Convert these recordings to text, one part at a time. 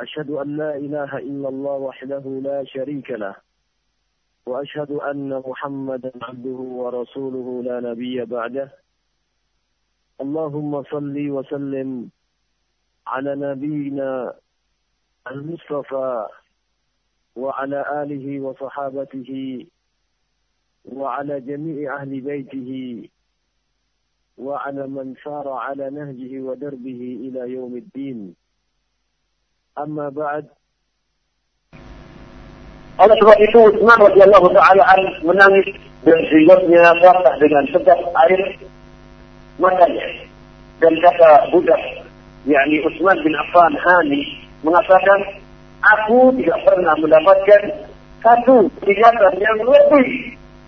أشهد أن لا إله إلا الله وحده لا شريك له وأشهد أن محمدا عبده ورسوله لا نبي بعده. اللهم صل وسلم على نبينا المصطفى وعلى آله وصحابته وعلى جميع أهل بيته وعلى من سار على نهجه ودربه إلى يوم الدين. أما بعد Oleh sebab itu Utsman radhiyallahu taala an menangis dan jiwanya basah dengan sedak air matanya. Dan kata budak, yakni Utsman bin Affan Hani mengatakan, aku tidak pernah mendapatkan satu peringatan yang lebih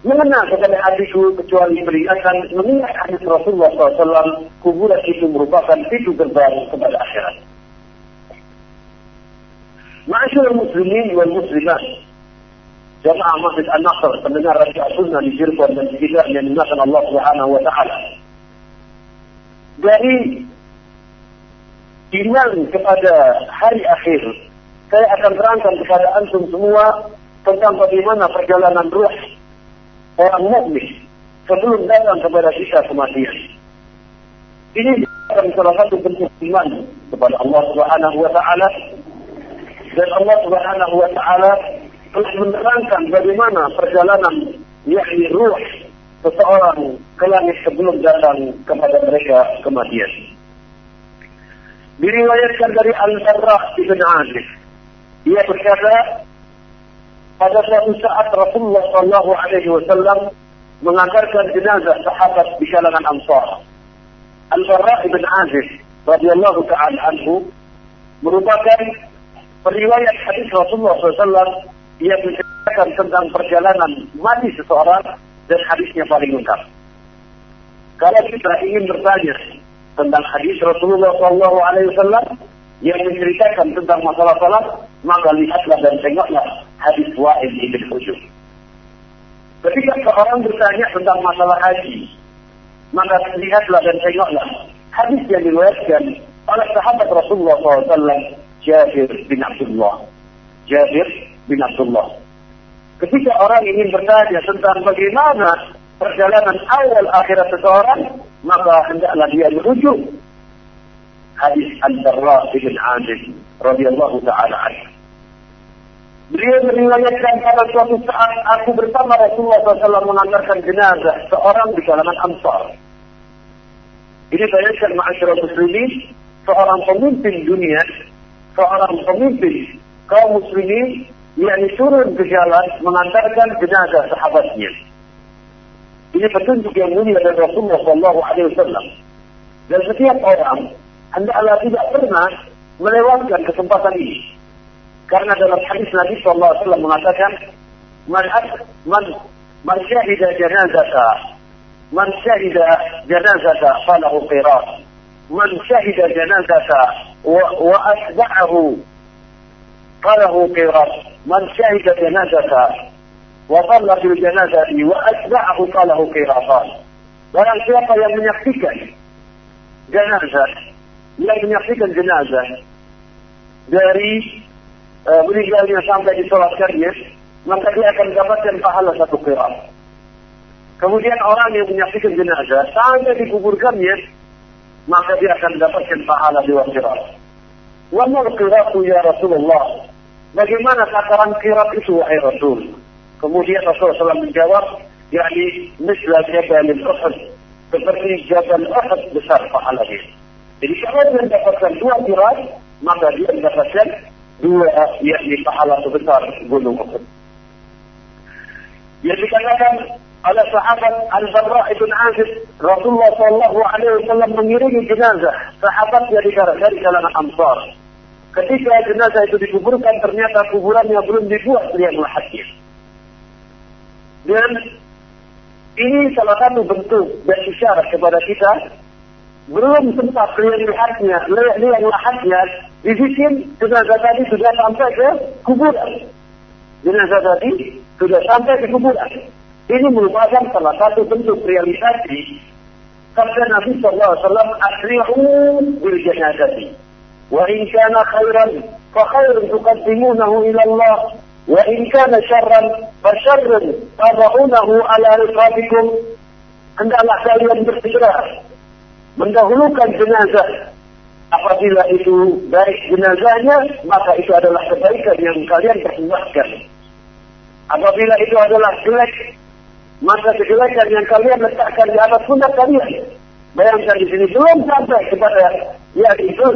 mengenal kepada hatiku kecuali peringatan mengingat hadis Rasulullah SAW kuburan itu merupakan pintu gerbang kepada akhirat. Ma'asyur muslimin wal muslimat Jamaah Masjid An-Nasr pendengar Raja Sunnah di Cirebon dan sekitar yang dimakan Allah Subhanahu wa taala. Dari iman kepada hari akhir, saya akan terangkan kepada antum semua tentang bagaimana perjalanan ruh orang mukmin sebelum datang kepada kita kematian. Ini akan salah satu bentuk iman kepada Allah Subhanahu wa taala dan Allah Subhanahu wa taala telah menerangkan bagaimana perjalanan yakni ruh seseorang ke langit sebelum datang kepada mereka kematian. Diriwayatkan dari Al-Barra ibn Azib. Ia berkata, pada suatu saat Rasulullah Shallallahu Alaihi Wasallam mengantarkan jenazah sahabat di kalangan Ansar. Al-Barra ibn Azib radhiyallahu taala anhu merupakan periwayat hadis Rasulullah SAW yang menceritakan tentang perjalanan mati seseorang dan hadisnya paling lengkap. Kalau kita ingin bertanya tentang hadis Rasulullah SAW yang menceritakan tentang masalah salat, maka lihatlah dan tengoklah hadis Wa'il ibn Hujur. Ketika seorang bertanya tentang masalah haji, maka lihatlah dan tengoklah hadis yang diriwayatkan oleh sahabat Rasulullah SAW Jabir bin Abdullah. Jabir bin Abdullah. Ketika orang ingin bertanya tentang bagaimana perjalanan awal akhirat seseorang, maka hendaklah dia merujuk hadis Al-Barra bin Azib radhiyallahu taala anhu. Beliau meriwayatkan pada suatu saat aku bersama Rasulullah SAW mengantarkan jenazah seorang di kalangan Ansar. Ini bayangkan ma'asyiral muslimin, seorang pemimpin dunia seorang pemimpin kaum muslimin yang turun ke jalan mengantarkan jenazah sahabatnya. Ini petunjuk yang mulia dari Rasulullah Shallallahu Alaihi Wasallam. Dan setiap orang hendaklah tidak pernah melewatkan kesempatan ini. Karena dalam hadis Nabi Shallallahu Alaihi Wasallam mengatakan, man man man syahida janazata, man syahida janazata falahu qirat. من شهد جنازة وأتبعه فله قيراط من شهد جنازة وصلى في الجنازة وأتبعه فله قيراطان barang siapa yang menyaksikan jenazah yang menyaksikan jenazah dari uh, meninggalnya sampai disolatkannya maka dia akan mendapatkan pahala satu qirat kemudian orang yang menyaksikan jenazah sampai dikuburkannya maka dia akan mendapatkan pahala di akhirat. Wa mal qiratu ya Rasulullah. Bagaimana takaran kirat itu wahai Rasul? Kemudian Rasulullah SAW menjawab, yakni misla jabal Uhud. Seperti jabal Uhud besar pahalanya. Jadi kalau dia mendapatkan dua kirat, maka dia mendapatkan dua yakni pahala sebesar gunung Uhud. Yang dikatakan oleh sahabat Al-Barra ibn Azib Rasulullah Shallallahu Alaihi mengiringi jenazah sahabat dari dari kalangan Ansar ketika jenazah itu dikuburkan ternyata kuburannya belum dibuat liang lahatnya. Dan ini salah satu bentuk dan isyarat kepada kita belum sempat liang lahatnya, liang lahatnya dibikin jenazah tadi sudah sampai ke kuburan. Jenazah tadi sudah sampai ke kuburan. Ini merupakan salah satu bentuk realisasi sabda Nabi SAW asri'u bil wa in kana khairan fa khairun tuqaddimunahu ila Allah wa in kana syarran fa syarrun tad'unahu ala riqabikum. Hendaklah kalian bersegera mendahulukan jenazah. Apabila itu baik jenazahnya maka itu adalah kebaikan yang kalian persembahkan apabila itu adalah jelek maka kejelekan yang kalian letakkan di atas pundak kalian. Bayangkan di sini belum sampai kepada ya itu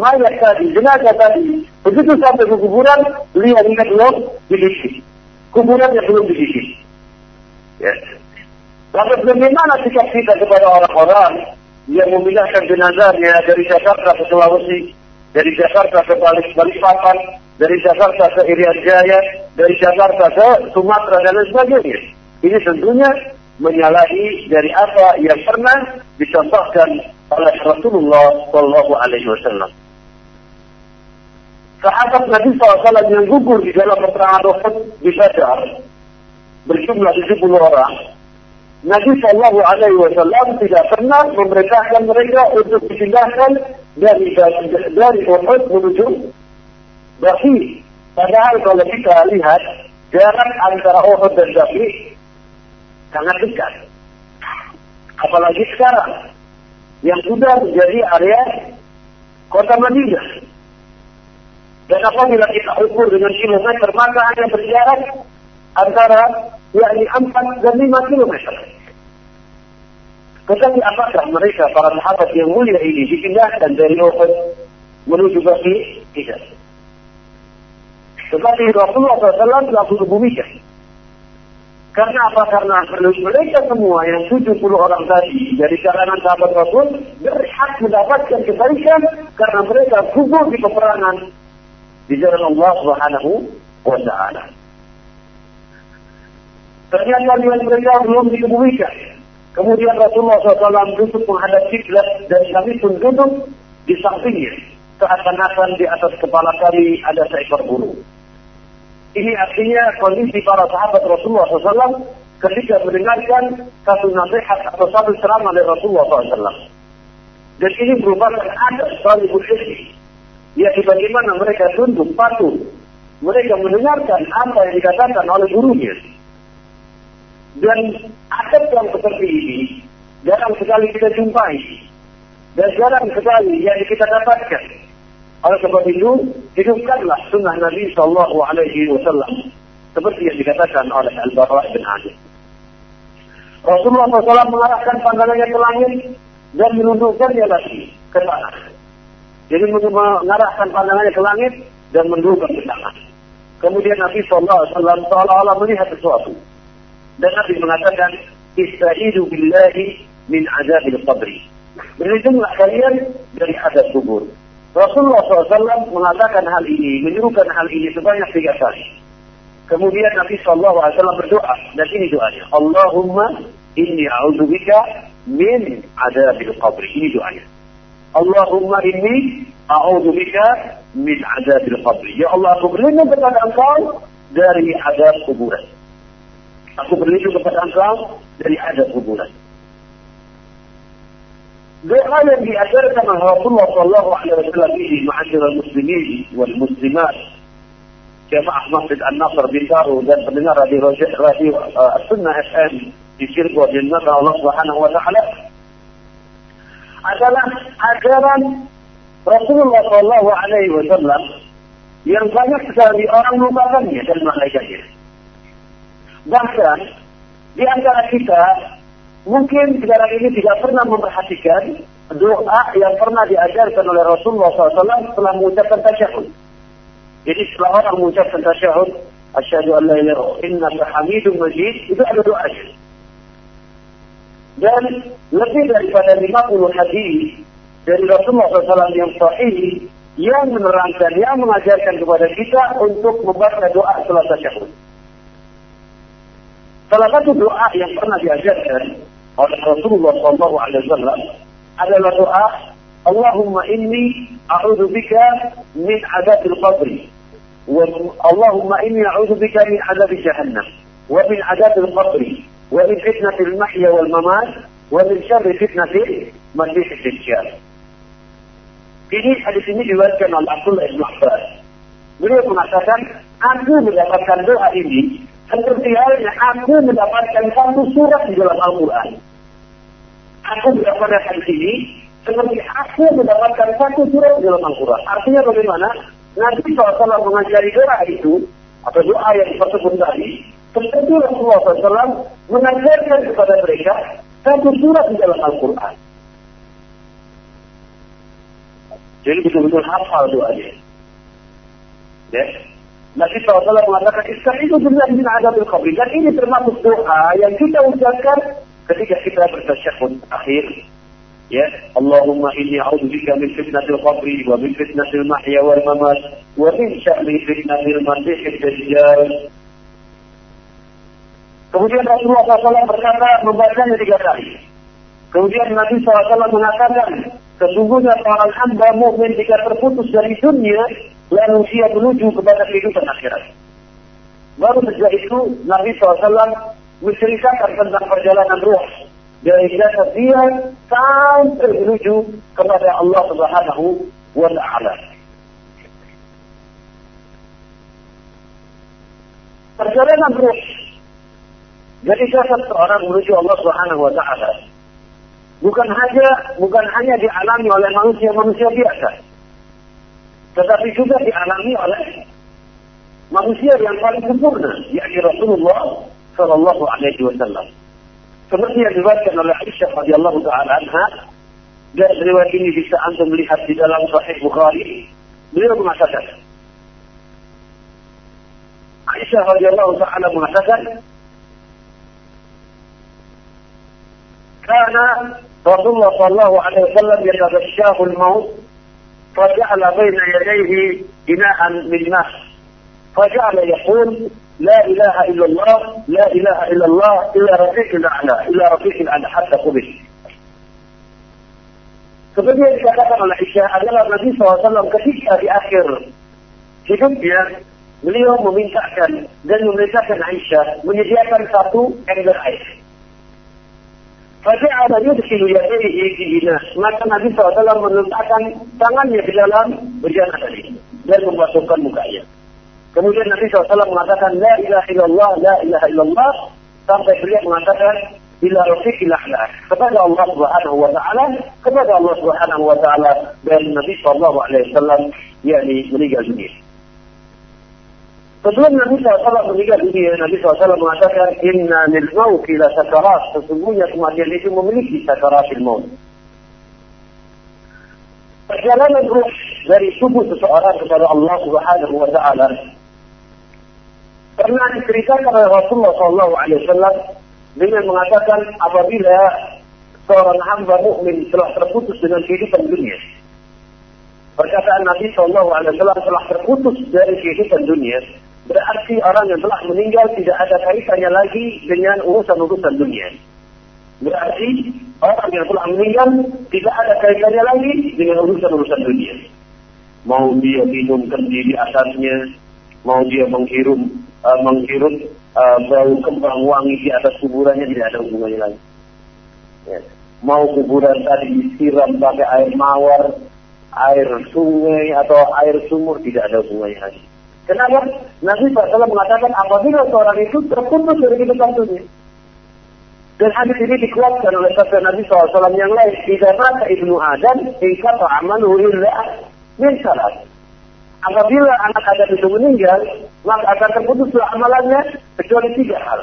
mayat tadi, jenazah tadi. Begitu sampai ke kuburan, lihat ini belum diisi. Kuburannya belum diisi. Ya. Lalu bagaimana sikap kita kepada orang-orang yang memindahkan jenazahnya dari Jakarta ke Sulawesi, dari Jakarta ke Balikpapan, dari Jakarta ke Irian Jaya, dari Jakarta ke Sumatera dan lain sebagainya. Ini tentunya menyalahi dari apa yang pernah dicontohkan oleh Rasulullah Shallallahu Alaihi Wasallam. Sahabat Nabi SAW yang gugur di dalam peperangan Uhud di Badar berjumlah 70 orang. Nabi Shallallahu Alaihi Wasallam tidak pernah memerintahkan mereka untuk dipindahkan dari dari Uhud menuju Baqi. Padahal kalau kita lihat jarak antara Uhud dan Baqi sangat dekat. Apalagi sekarang yang sudah menjadi area kota Madinah. Dan apabila kita ukur dengan kilometer maka hanya berjarak antara yakni 4 dan 5 kilometer. Tetapi apakah mereka para sahabat yang mulia ini dipindahkan dari Uhud menuju Baki? Tidak. Tetapi Rasulullah SAW telah demikian. Karena apa? Karena mereka semua yang 70 orang tadi dari kalangan sahabat Rasul berhak mendapatkan kebaikan karena mereka gugur di peperangan di jalan Allah Subhanahu wa taala. Ternyata dengan mereka belum dikebumikan. Kemudian Rasulullah SAW duduk menghadap kiblat dan kami pun duduk di sampingnya. Seakan-akan di atas kepala kami ada seekor burung. Ini artinya kondisi para sahabat Rasulullah SAW ketika mendengarkan satu nasihat atau satu ceramah dari Rasulullah SAW. Dan ini merupakan adat salibul ilmi. Yaitu bagaimana mereka tunduk, patuh. Mereka mendengarkan apa yang dikatakan oleh gurunya. Dan adat yang seperti ini jarang sekali kita jumpai. Dan jarang sekali yang kita dapatkan. Oleh sebab itu, hidupkanlah sunnah Nabi Shallallahu Alaihi Wasallam seperti yang dikatakan oleh Al-Bara bin Azib. Rasulullah SAW mengarahkan pandangannya ke langit dan menundukkannya lagi ke tanah. Jadi mengarahkan pandangannya ke langit dan menundukkan ke tanah. Kemudian Nabi SAW seolah-olah melihat sesuatu. Dan Nabi mengatakan, Istaidu billahi min azabil qabri. Berlindunglah kalian dari azab kubur. Rasulullah SAW mengatakan hal ini, menyuruhkan hal ini sebanyak tiga kali. Kemudian Nabi SAW berdoa, dan ini doanya. Allahumma inni a'udzubika min adabil qabri. Ini doanya. Allahumma inni a'udzubika min adabil qabri. Ya Allah, aku berlindung kepada engkau dari adab kuburan. Aku berlindung kepada engkau dari adab kuburan. Doa yang diajarkan oleh Rasulullah Shallallahu Alaihi Wasallam ini ma'asyar muslimin wal muslimat jamaah Masjid An-Nasr Bintaro dan pendengar radio radio uh, Sunnah FM di Cirebon di Allah Subhanahu wa taala adalah ajaran Rasulullah Shallallahu Alaihi Wasallam yang banyak sekali orang melupakannya dan melakukannya. Bahkan di antara kita mungkin sekarang ini tidak pernah memperhatikan doa yang pernah diajarkan oleh Rasulullah SAW setelah mengucapkan tasyahud. Jadi setelah orang mengucapkan tasyahud, Asyhadu an la ilaha hamidun majid, itu ada doanya. Dan lebih daripada 50 hadis dari Rasulullah SAW yang sahih yang menerangkan, yang mengajarkan kepada kita untuk membaca doa setelah tasyahud. Salah satu doa yang pernah diajarkan oleh Rasulullah SAW adalah doa Allahumma inni a'udhu bika min adabil qabri اللهم إني أعوذ بك من عذاب جهنم ومن عذاب القبر ومن فتنة المحيا والممات ومن شر فتنة المسيح الدجال Ini hadis ini diriwayatkan oleh Abdullah bin Abbas. Beliau mengatakan, aku mendapatkan doa ini seperti halnya aku mendapatkan satu surat di dalam Al-Quran. Aku mendapatkan ini seperti aku mendapatkan satu surat dalam Al-Quran. Artinya bagaimana? Nabi SAW mengajari doa itu, atau doa yang tersebut tadi, seperti Rasulullah SAW mengajarkan kepada mereka satu surat di dalam Al-Quran. Jadi betul-betul hafal doanya. Ya. Nabi SAW mengatakan, itu billahi min adabil qabri. Dan ini termasuk doa yang kita ucapkan ketika kita bertasyahud akhir. Ya, Allahumma inni a'udzu bika min fitnatil qabri wa min fitnatil mahya wal mamat wa min syarri fitnatil masiihid dajjal. Kemudian Rasulullah SAW berkata membacanya tiga kali. Kemudian Nabi SAW mengatakan, sesungguhnya para hamba mukmin jika terputus dari dunia, lalu dia menuju kepada kehidupan akhirat. Baru sejak itu Nabi SAW menceritakan tentang perjalanan ruh. Dari jasad dia sampai menuju kepada Allah Subhanahu wa taala. Perjalanan ruh. Dari jasad seorang menuju Allah Subhanahu wa taala? Bukan hanya bukan hanya dialami oleh manusia-manusia biasa. Tetapi juga dialami oleh manusia yang paling sempurna yakni Rasulullah صلى الله عليه وسلم. فمحي الرواية أن عائشه رضي الله تعالى عنها جاء الرواية إني بس أنتم لها في دلال صحيح بخاري بيرو معتدل عيشة رضي الله تعالى معتدل كان رسول الله صلى الله عليه وسلم يتغشاه الموت فجعل بين يديه إناء من ماء فجعل يقول لا إله إلا الله لا إله إلا الله إلا رفيق الأعلى إلا رفيق الأعلى حتى قبل Seperti yang dikatakan oleh Aisyah adalah Nabi SAW ketika di akhir hidupnya beliau memintakan dan memerintahkan Aisyah menyediakan satu ember air. فجعل يدخل يديه في إناء maka Nabi SAW meletakkan tangannya di dalam bejana tadi dan memasukkan mukanya. Kemudian Nabi SAW mengatakan La ilaha illallah, la ilaha illallah sampai beliau mengatakan ila rafiqil a'la kepada Allah Subhanahu wa taala kepada Allah Subhanahu wa taala dan Nabi wasallam yakni meninggal dunia. Sebelum Nabi SAW meninggal dunia, Nabi SAW mengatakan, Inna lil mauti la sakarat. Sesungguhnya kematian itu memiliki sakaratil maut. Perjalanan ruh dari tubuh seseorang kepada Allah Subhanahu wa taala pernah diceritakan oleh Rasulullah SAW dengan mengatakan apabila seorang hamba mukmin telah terputus dengan kehidupan dunia. Perkataan Nabi SAW telah terputus dari kehidupan dunia, berarti orang yang telah meninggal tidak ada kaitannya lagi dengan urusan-urusan dunia. Berarti orang yang telah meninggal tidak ada kaitannya lagi dengan urusan-urusan dunia. Mau dia minum kendi di atasnya, mau dia menghirum uh, menghirup uh, bau kembang wangi di atas kuburannya tidak ada hubungannya lagi. Ya. Mau kuburan tadi disiram pakai air mawar, air sungai atau air sumur tidak ada hubungannya lagi. Kenapa? Nabi SAW mengatakan apabila seorang itu terputus dari kehidupan dunia. Dan hadis ini dikuatkan oleh sabda Nabi SAW yang lain. Tidak mata ibnu Adam, ingkata amalu illa min salat. Apabila anak Adam itu meninggal, maka akan terputus amalannya kecuali tiga hal.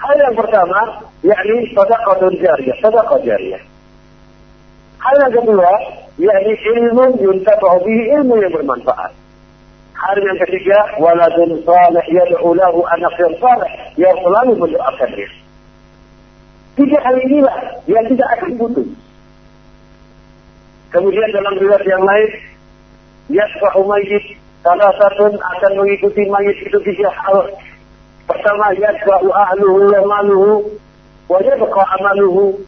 Hal yang pertama, yakni sedekah jariyah, sedekah jariyah. Hal yang kedua, yakni ilmu yuntafa'u bihi, ilmu yang bermanfaat. Hal yang ketiga, waladun salih yad'u lahu anak yang salih yang selalu mendoakan dia. Tiga hal inilah yang tidak akan putus. Kemudian dalam riwayat yang lain, yasfa'u mayyit salah satu akan mengikuti mayit itu tiga hal. Pertama, yasfa'u ahluhu wa maluhu wa yabqa amaluhu.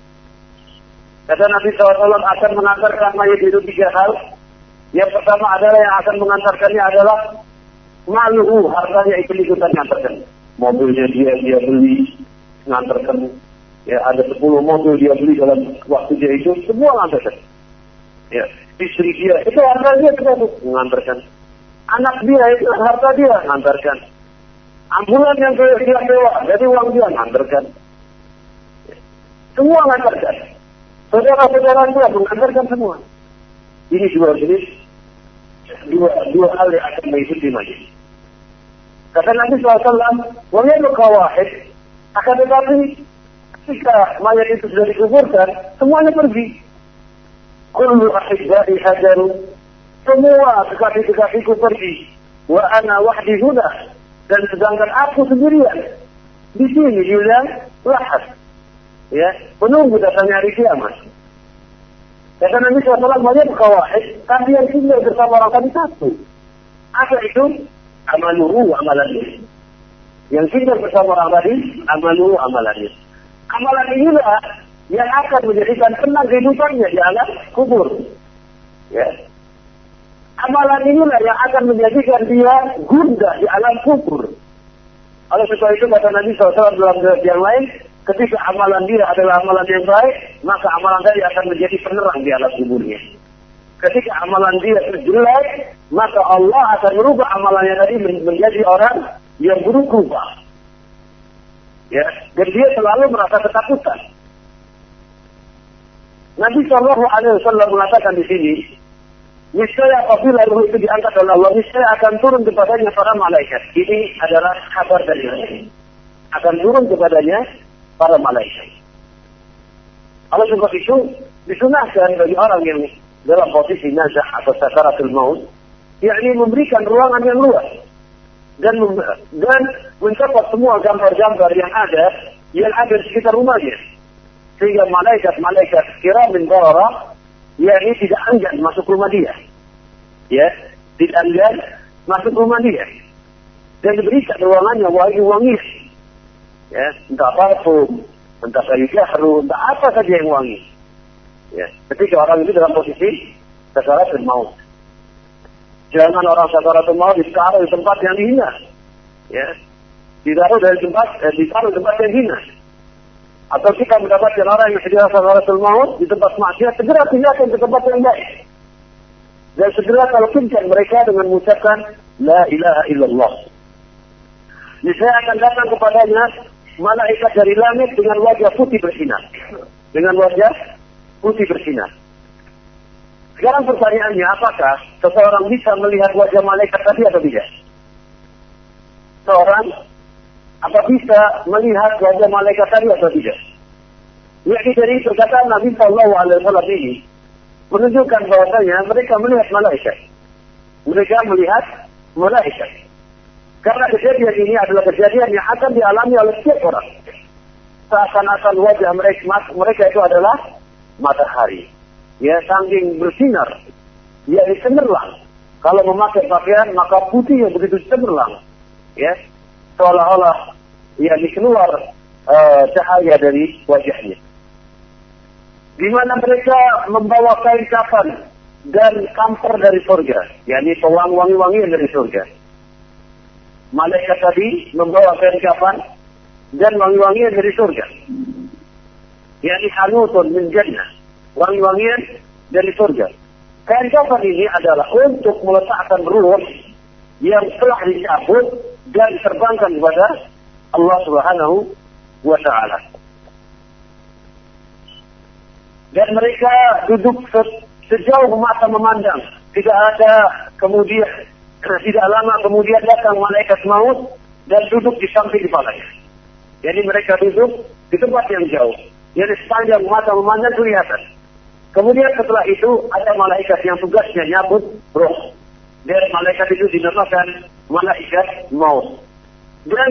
Kata Nabi SAW akan mengantarkan mayit itu tiga hal. Yang pertama adalah yang akan mengantarkannya adalah maluhu, hartanya itu ikutan mengantarkan. Mobilnya dia dia beli, mengantarkan. Ya, ada 10 mobil dia beli dalam waktu dia itu, semua mengantarkan. Ya, istri dia, itu harta dia juga mengantarkan. Anak dia itu harta dia mengantarkan. Ambulan yang dia sewa, jadi uang dia mengantarkan. Semua mengantarkan. Saudara-saudara dia mengantarkan semua. Ini dua jenis, dua, dua hal yang akan mengikuti majlis. Kata Nabi SAW, Waliyalu kawahid, akan tetapi ketika mayat itu sudah dikuburkan, semuanya pergi. Kullu ahibba'i hajaru, semua kekasih-kekasihku pergi. Wa ana wahdi huna, dan sedangkan aku sendirian. Di sini bilang lahat. Ya, menunggu datangnya hari kiamat. Kata Nabi SAW, mayat kawahid, tapi yang tinggal bersama orang tadi satu. Apa itu? amaluhu amalannya. Yang tinggal bersama orang tadi, amaluhu amalannya. Amalan inilah yang akan menjadikan tenang kehidupannya di alam kubur. Ya. Amalan inilah yang akan menjadikan dia gunda di alam kubur. Oleh sebab itu kata Nabi SAW dalam yang lain, ketika amalan dia adalah amalan yang baik, maka amalan tadi akan menjadi penerang di alam kuburnya ketika amalan dia jelek, maka Allah akan merubah amalannya tadi menjadi orang yang buruk rubah. Ya, dan dia selalu merasa ketakutan. Nabi Shallallahu Alaihi Wasallam mengatakan di sini, niscaya apabila ruh itu diangkat oleh Allah, niscaya akan turun kepadanya para malaikat. Ini adalah kabar dari Allah. Akan turun kepadanya para malaikat. Oleh sebab itu, disunahkan bagi orang yang dalam posisi nazah atau sakaratul maut, yakni memberikan ruangan yang luas dan dan mencatat semua gambar-gambar yang ada yang ada di sekitar rumahnya. Sehingga malaikat-malaikat kiramin barara yakni tidak enggan masuk rumah dia. Ya, tidak enggan masuk rumah dia. Dan diberikan ruangannya wangi-wangi. Ya, entah parfum, entah kayu jahru, entah apa saja yang wangi. Ya. Ketika orang itu dalam posisi sakaratul maut. Jangan orang sakaratul maut ditaruh di tempat yang hina. Ya. Ditaruh dari tempat, eh, ditaruh di tempat yang hina. Atau kita mendapatkan orang yang sedang sakaratul maut di tempat maksiat, segera pindahkan ke tempat yang baik. Dan segera talqinkan mereka dengan mengucapkan La ilaha illallah. Saya akan datang kepadanya malaikat dari langit dengan wajah putih bersinar. Dengan wajah putih bersinar. Sekarang pertanyaannya, apakah seseorang bisa melihat wajah malaikat tadi atau tidak? Seorang apa bisa melihat wajah malaikat tadi atau tidak? Yakni dari perkataan Nabi Shallallahu Alaihi Wasallam ini menunjukkan bahwasanya mereka melihat malaikat. Mereka melihat malaikat. Karena kejadian ini adalah kejadian yang akan dialami oleh setiap orang. Seakan-akan wajah mereka, mereka itu adalah matahari. Ya, saking bersinar. Ya, cemerlang. Kalau memakai pakaian, maka putih yang begitu cemerlang. Ya, seolah-olah ya keluar uh, cahaya dari wajahnya. Di mana mereka membawa kain kafan dan kamper dari surga, yakni pewangi-wangi-wangian dari surga. Malaikat tadi membawa kain kafan dan wangi-wangian dari surga yakni hanutun min jannah. Wangi-wangian dari surga. Kain kafan ini adalah untuk meletakkan ruh yang telah dicabut dan terbangkan kepada Allah Subhanahu wa taala. Dan mereka duduk sejauh mata memandang. Tidak ada kemudian tidak lama kemudian datang malaikat maut dan duduk di samping kepalanya. Jadi mereka duduk di tempat yang jauh yang sepanjang mata memandang kelihatan. Kemudian setelah itu ada malaikat yang tugasnya nyabut roh. Dan malaikat itu dinamakan malaikat maut. Dan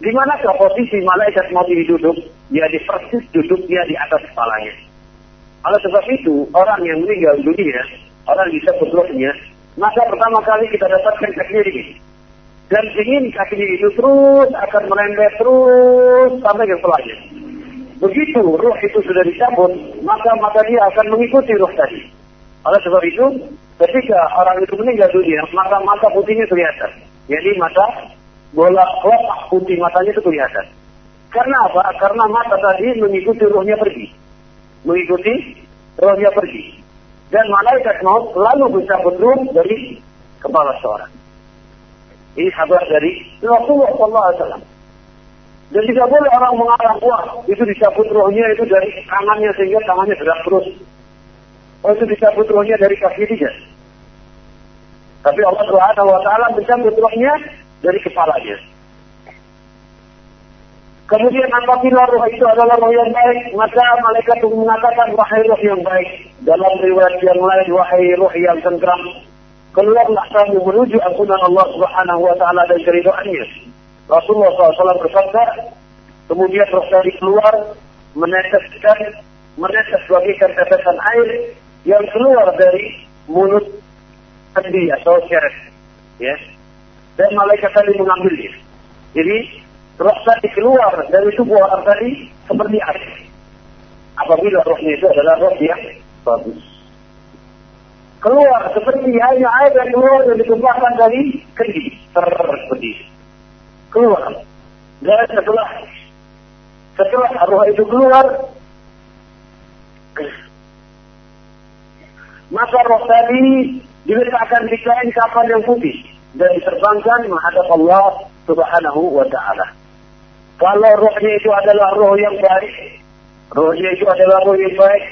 di manakah posisi malaikat maut ini duduk? Ya di persis duduknya di atas kepalanya. Oleh sebab itu, orang yang meninggal dunia, orang disebut rohnya, maka pertama kali kita dapatkan kakinya ini. Dan ingin kakinya itu terus akan merembet terus sampai ke kepalanya. Begitu roh itu sudah dicabut, maka maka dia akan mengikuti roh tadi. Oleh sebab itu, ketika orang itu meninggal dunia, maka mata putihnya kelihatan. Jadi mata bola kelopak putih matanya itu kelihatan. Karena apa? Karena mata tadi mengikuti rohnya pergi. Mengikuti rohnya pergi. Dan malaikat maut lalu mencabut roh dari kepala seorang. Ini kabar dari Rasulullah SAW. Dan tidak boleh orang mengarang, wah itu dicabut rohnya itu dari tangannya sehingga tangannya gerak terus. Oh itu dicabut rohnya dari kaki dia. Tapi Allah Subhanahu wa taala mencabut rohnya dari kepalanya. Kemudian apabila roh itu adalah roh yang baik, maka malaikat mengatakan wahai roh yang baik. Dalam riwayat yang lain wahai roh yang tentram. Keluarlah kamu menuju ampunan Allah Subhanahu wa taala dan keridoannya. Rasulullah SAW bersabda, kemudian roh tadi keluar meneteskan menetes bagaikan tetesan air yang keluar dari mulut kendi atau syarif. Ya. Dan malaikat tadi mengambilnya. Jadi roh tadi keluar dari tubuh orang tadi seperti air. Apabila rohnya itu adalah roh yang bagus. Keluar seperti hanya air yang keluar dan ditumpahkan dari kendi. Terpedih. Keluar. Dan setelah setelah roh itu keluar, maka roh tadi diletakkan di kain kafan yang putih dan diterbangkan menghadap Allah Subhanahu wa taala. Kalau rohnya itu adalah roh yang baik, rohnya itu adalah roh yang baik,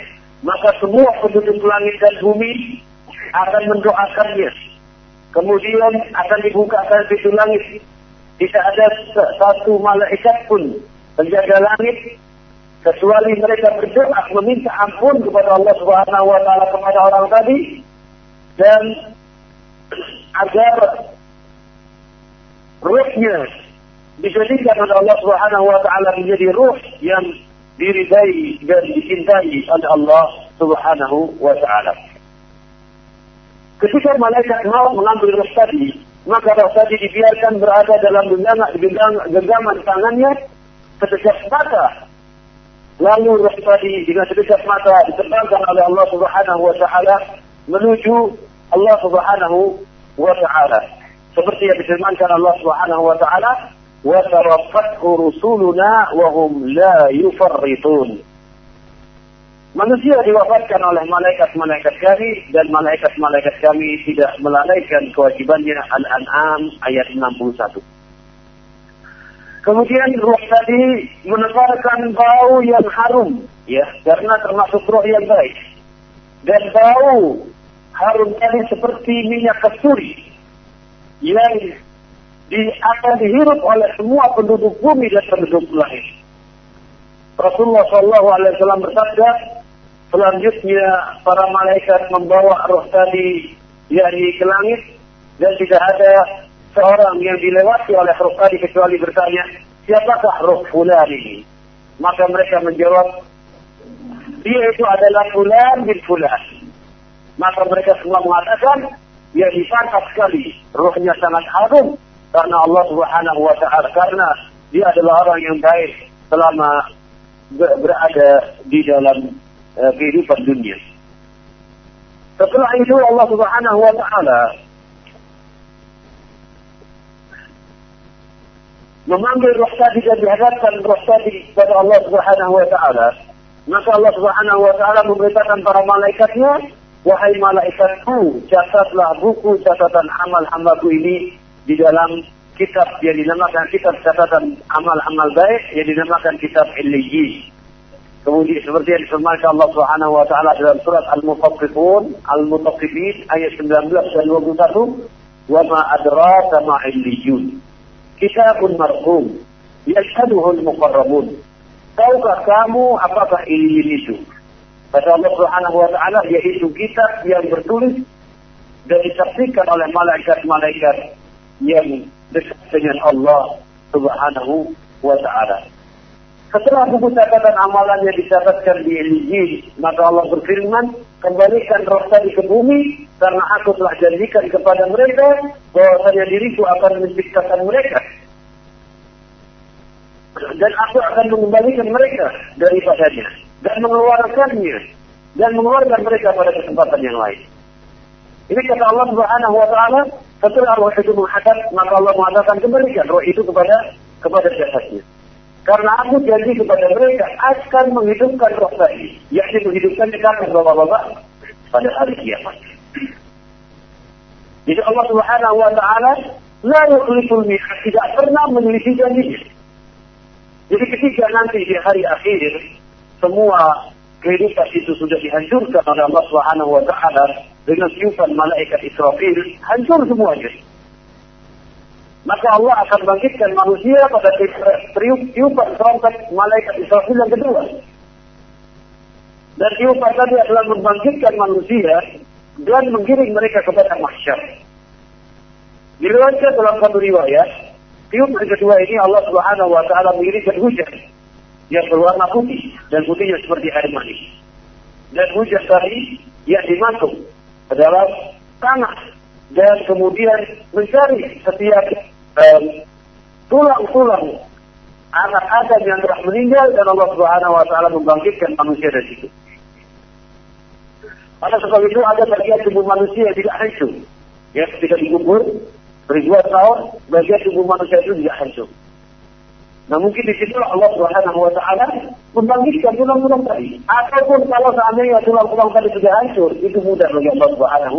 maka semua penduduk langit dan bumi akan mendoakannya. Kemudian akan dibukakan pintu langit. Tidak ada satu malaikat pun penjaga langit kecuali mereka berdoa meminta ampun kepada Allah Subhanahu wa taala kepada orang tadi dan agar ruhnya dijadikan oleh Allah Subhanahu wa taala menjadi ruh yang diridai dan dicintai oleh Allah Subhanahu wa taala. Ketika malaikat mau mengambil roh tadi, maka roh tadi dibiarkan berada dalam genggaman, genggaman tangannya sekejap mata. Lalu roh tadi dengan sekejap mata diterbangkan oleh Allah Subhanahu wa taala menuju Allah Subhanahu wa taala. Seperti yang difirmankan Allah Subhanahu wa taala, "Wa tarafathu rusuluna wa hum la yufarritun." Manusia diwafatkan oleh malaikat-malaikat kami dan malaikat-malaikat kami tidak melalaikan kewajibannya Al-An'am ayat 61. Kemudian roh tadi menebarkan bau yang harum, ya, karena termasuk roh yang baik. Dan bau harum tadi seperti minyak kasturi yang di, akan dihirup oleh semua penduduk bumi dan penduduk lain. Rasulullah Shallallahu Alaihi Wasallam bersabda, selanjutnya para malaikat membawa roh tadi yakni ke langit dan tidak ada seorang yang dilewati oleh roh tadi kecuali bertanya, siapakah roh fulan ini? Maka mereka menjawab, dia itu adalah fulan bin fulan. Maka mereka semua mengatakan, dia dipantas sekali, rohnya sangat harum karena Allah Subhanahu wa taala karena dia adalah orang yang baik selama berada di dalam uh, kehidupan dunia. Setelah itu Allah Subhanahu wa taala memanggil roh tadi dan dihadapkan roh tadi kepada Allah Subhanahu wa taala. Maka Allah Subhanahu wa taala memberitakan para malaikatnya, "Wahai malaikatku, catatlah buku catatan amal hambaku ini di dalam kitab yang dinamakan kitab catatan amal-amal baik yang dinamakan kitab Illiyin." Kemudian seperti yang disebutkan Allah Subhanahu wa taala dalam surat Al-Mutaffifun, Al-Mutaffifin ayat 19 dan 21, "Wa ma adraka ma illiyun." Kitabun marhum yashhaduhu al-muqarrabun. Tahukah kamu apakah illiyin itu? Kata Allah Subhanahu wa taala yaitu kitab yang bertulis dan disaksikan oleh Setelah buku catatan amalannya dicatatkan di Injil, maka Allah berfirman, kembalikan roh tadi ke bumi, karena aku telah janjikan kepada mereka, bahwasanya diriku akan menciptakan mereka. Dan aku akan mengembalikan mereka daripadanya, dan mengeluarkannya, dan mengeluarkan mereka pada kesempatan yang lain. Ini kata Allah Subhanahu wa taala, setelah roh itu menghadap, maka Allah mengatakan kembalikan roh itu kepada kepada jasadnya. Karena aku janji kepada mereka akan menghidupkan roh tadi. Yakni menghidupkan karena bapak-bapak pada hari kiamat. Jadi Allah Subhanahu wa taala la yukhliful tidak pernah menyelisih janjinya. Jadi ketika nanti di hari akhir semua kehidupan itu sudah dihancurkan oleh Allah Subhanahu wa taala dengan tiupan malaikat Israfil, hancur semuanya. Maka Allah akan bangkitkan manusia pada tiup tiupan trompet malaikat Israfil yang kedua. Dan tiupan tadi adalah membangkitkan manusia dan menggiring mereka kepada mahsyar. Diriwayatkan dalam satu riwayat, tiup yang kedua ini Allah Subhanahu wa taala mengirimkan hujan yang berwarna putih dan putihnya seperti air mani. Dan hujan tadi yang dimasuk ke dalam tanah dan kemudian mencari setiap tulang-tulang anak Adam yang telah meninggal dan Allah Subhanahu wa taala membangkitkan manusia dari situ. Pada sebab itu ada bagian tubuh manusia yang tidak hancur. Ya, ketika dikubur ribuan tahun, bagian tubuh manusia itu tidak hancur. Nah mungkin di situ Allah Subhanahu wa taala membangkitkan tulang-tulang tadi. Ataupun kalau seandainya tulang-tulang tadi sudah hancur, itu mudah bagi Allah Subhanahu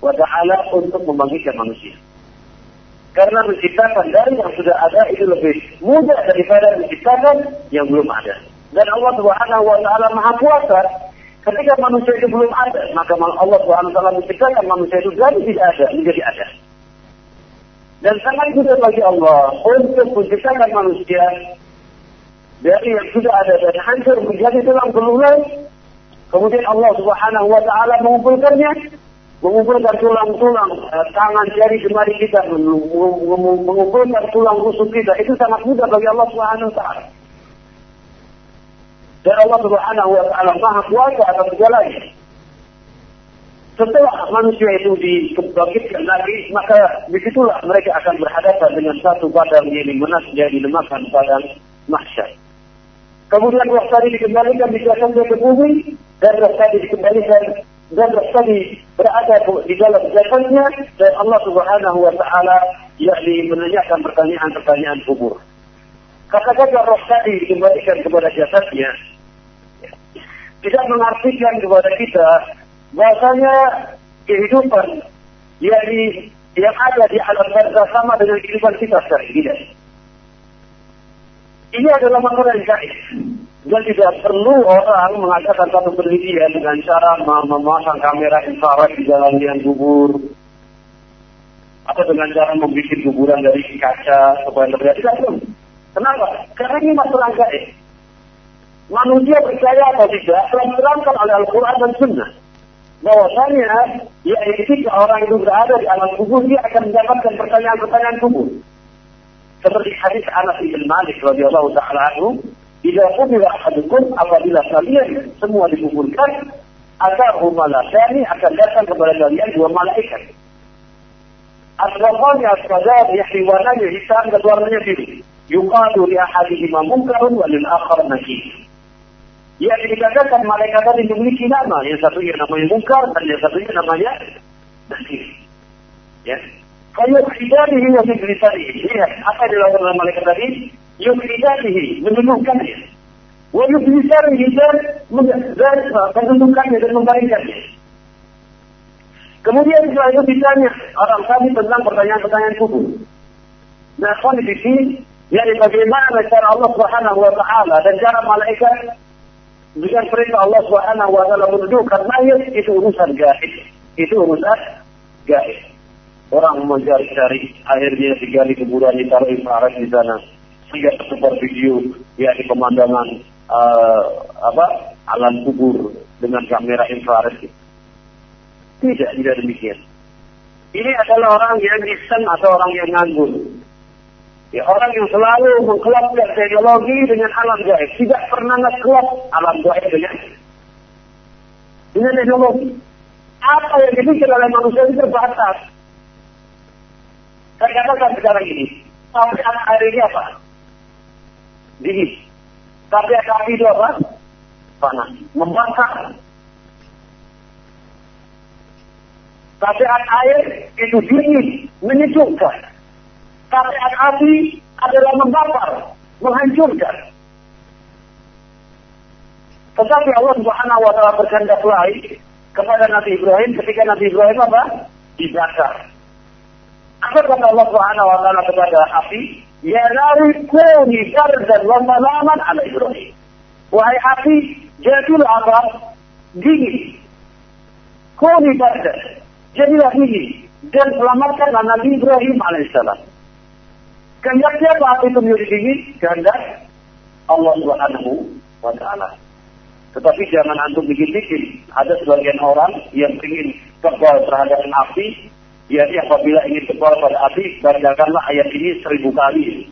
wa taala untuk membangkitkan manusia. Karena menciptakan dari yang sudah ada itu lebih mudah daripada menciptakan yang belum ada. Dan Allah Subhanahu wa taala Maha Kuasa. Ketika manusia itu belum ada, maka Allah Subhanahu wa taala menciptakan manusia itu dari tidak ada menjadi ada. Dan sangat mudah bagi Allah untuk menciptakan manusia dari yang sudah ada dan hancur menjadi tulang belulang. Kemudian Allah Subhanahu wa taala mengumpulkannya mengumpulkan tulang-tulang tangan jari jemari kita mengumpulkan tulang rusuk kita itu sangat mudah bagi Allah Subhanahu wa taala. Dan Allah Subhanahu wa taala Maha Kuasa atas segalanya. Setelah manusia itu dibangkitkan lagi, maka di situlah mereka akan berhadapan dengan satu padang yang menas jadi dilemahkan padang mahsyar. Kemudian roh tadi dikembalikan di ke bumi dan roh tadi dikembalikan dan roh tadi berada di dalam jasadnya dan Allah Subhanahu wa taala yakni menanyakan pertanyaan-pertanyaan kubur. Kata-kata roh tadi dikembalikan kepada jasadnya tidak mengartikan kepada kita bahasanya kehidupan yang di, yang ada di alam barzah sama dengan kehidupan kita sekarang tidak. Ini adalah masalah yang gaib. Dan tidak perlu orang mengadakan satu penelitian dengan cara memasang kamera infrared di dalam liang kubur. Atau dengan cara membuat kuburan dari kaca supaya terlihat. Tidak perlu. Kenapa? Karena ini masalah gaib. Manusia percaya atau tidak telah diterangkan oleh Al-Quran dan Sunnah bahwasanya ya ketika orang itu berada di alam kubur dia akan mendapatkan pertanyaan-pertanyaan kubur. Seperti hadis Anas bin Malik radhiyallahu taala anhu, "Idza qubira ahadukum apabila kalian semua dikuburkan, atahu malakani akan datang kepada kalian dua malaikat. Asrafanya asfadar yahriwananya hitam dan warnanya biru. Yuqadu li ahadihima munkarun wa akhar nakir. Ya dikatakan malaikat tadi memiliki nama. Yang satunya namanya mungkar dan yang satunya namanya nakir. Ya. Kayak hidarihi wa fidrisarihi. Lihat, apa yang dilakukan oleh malaikat tadi? Yukridarihi, menuduhkannya. Wa yukridarihi dan menundukkannya dan membalikkannya. Kemudian setelah itu ditanya orang kami tentang pertanyaan-pertanyaan kubur. Nah, kondisi yang bagaimana cara Allah Subhanahu wa taala dan cara malaikat dengan perintah Allah Subhanahu wa taala menundukkan mayat itu urusan gaib. Itu urusan gaib. Orang mencari-cari akhirnya digali kuburan ditaruh infrared di sana sehingga tersebar video ya di pemandangan uh, apa alam kubur dengan kamera infrared. Tidak, tidak demikian. Ini adalah orang yang iseng atau orang yang nganggur. Ya, orang yang selalu mengkelapkan teknologi dengan alam gaib. Tidak pernah ngekelap alam gaib dengan, dengan teknologi. Apa yang dibikin oleh manusia itu terbatas. Saya katakan sekarang ini, sampai air ini apa? Dingin. Tapi api itu apa? Panas. Membakar. Tapi air itu dingin, menyejukkan. Karean api adalah membakar, menghancurkan. Tetapi Allah Subhanahu wa taala berkehendak lain kepada Nabi Ibrahim ketika Nabi Ibrahim apa? Dibakar. Apa kata Allah Subhanahu wa taala kepada api? Ya nari kuni bardan wa malaman ala Ibrahim. Wahai api, jadilah apa? Dingin. Kuni bardan. Jadilah dingin. Dan selamatkanlah Nabi Ibrahim alaihissalam. Kehendak siapa itu menjadi dingin? Kehendak Allah Subhanahu wa taala. Tetapi jangan antum bikin-bikin. Ada sebagian orang yang ingin kebal terhadap api, yakni apabila ingin kebal pada api, bacakanlah ayat ini seribu kali.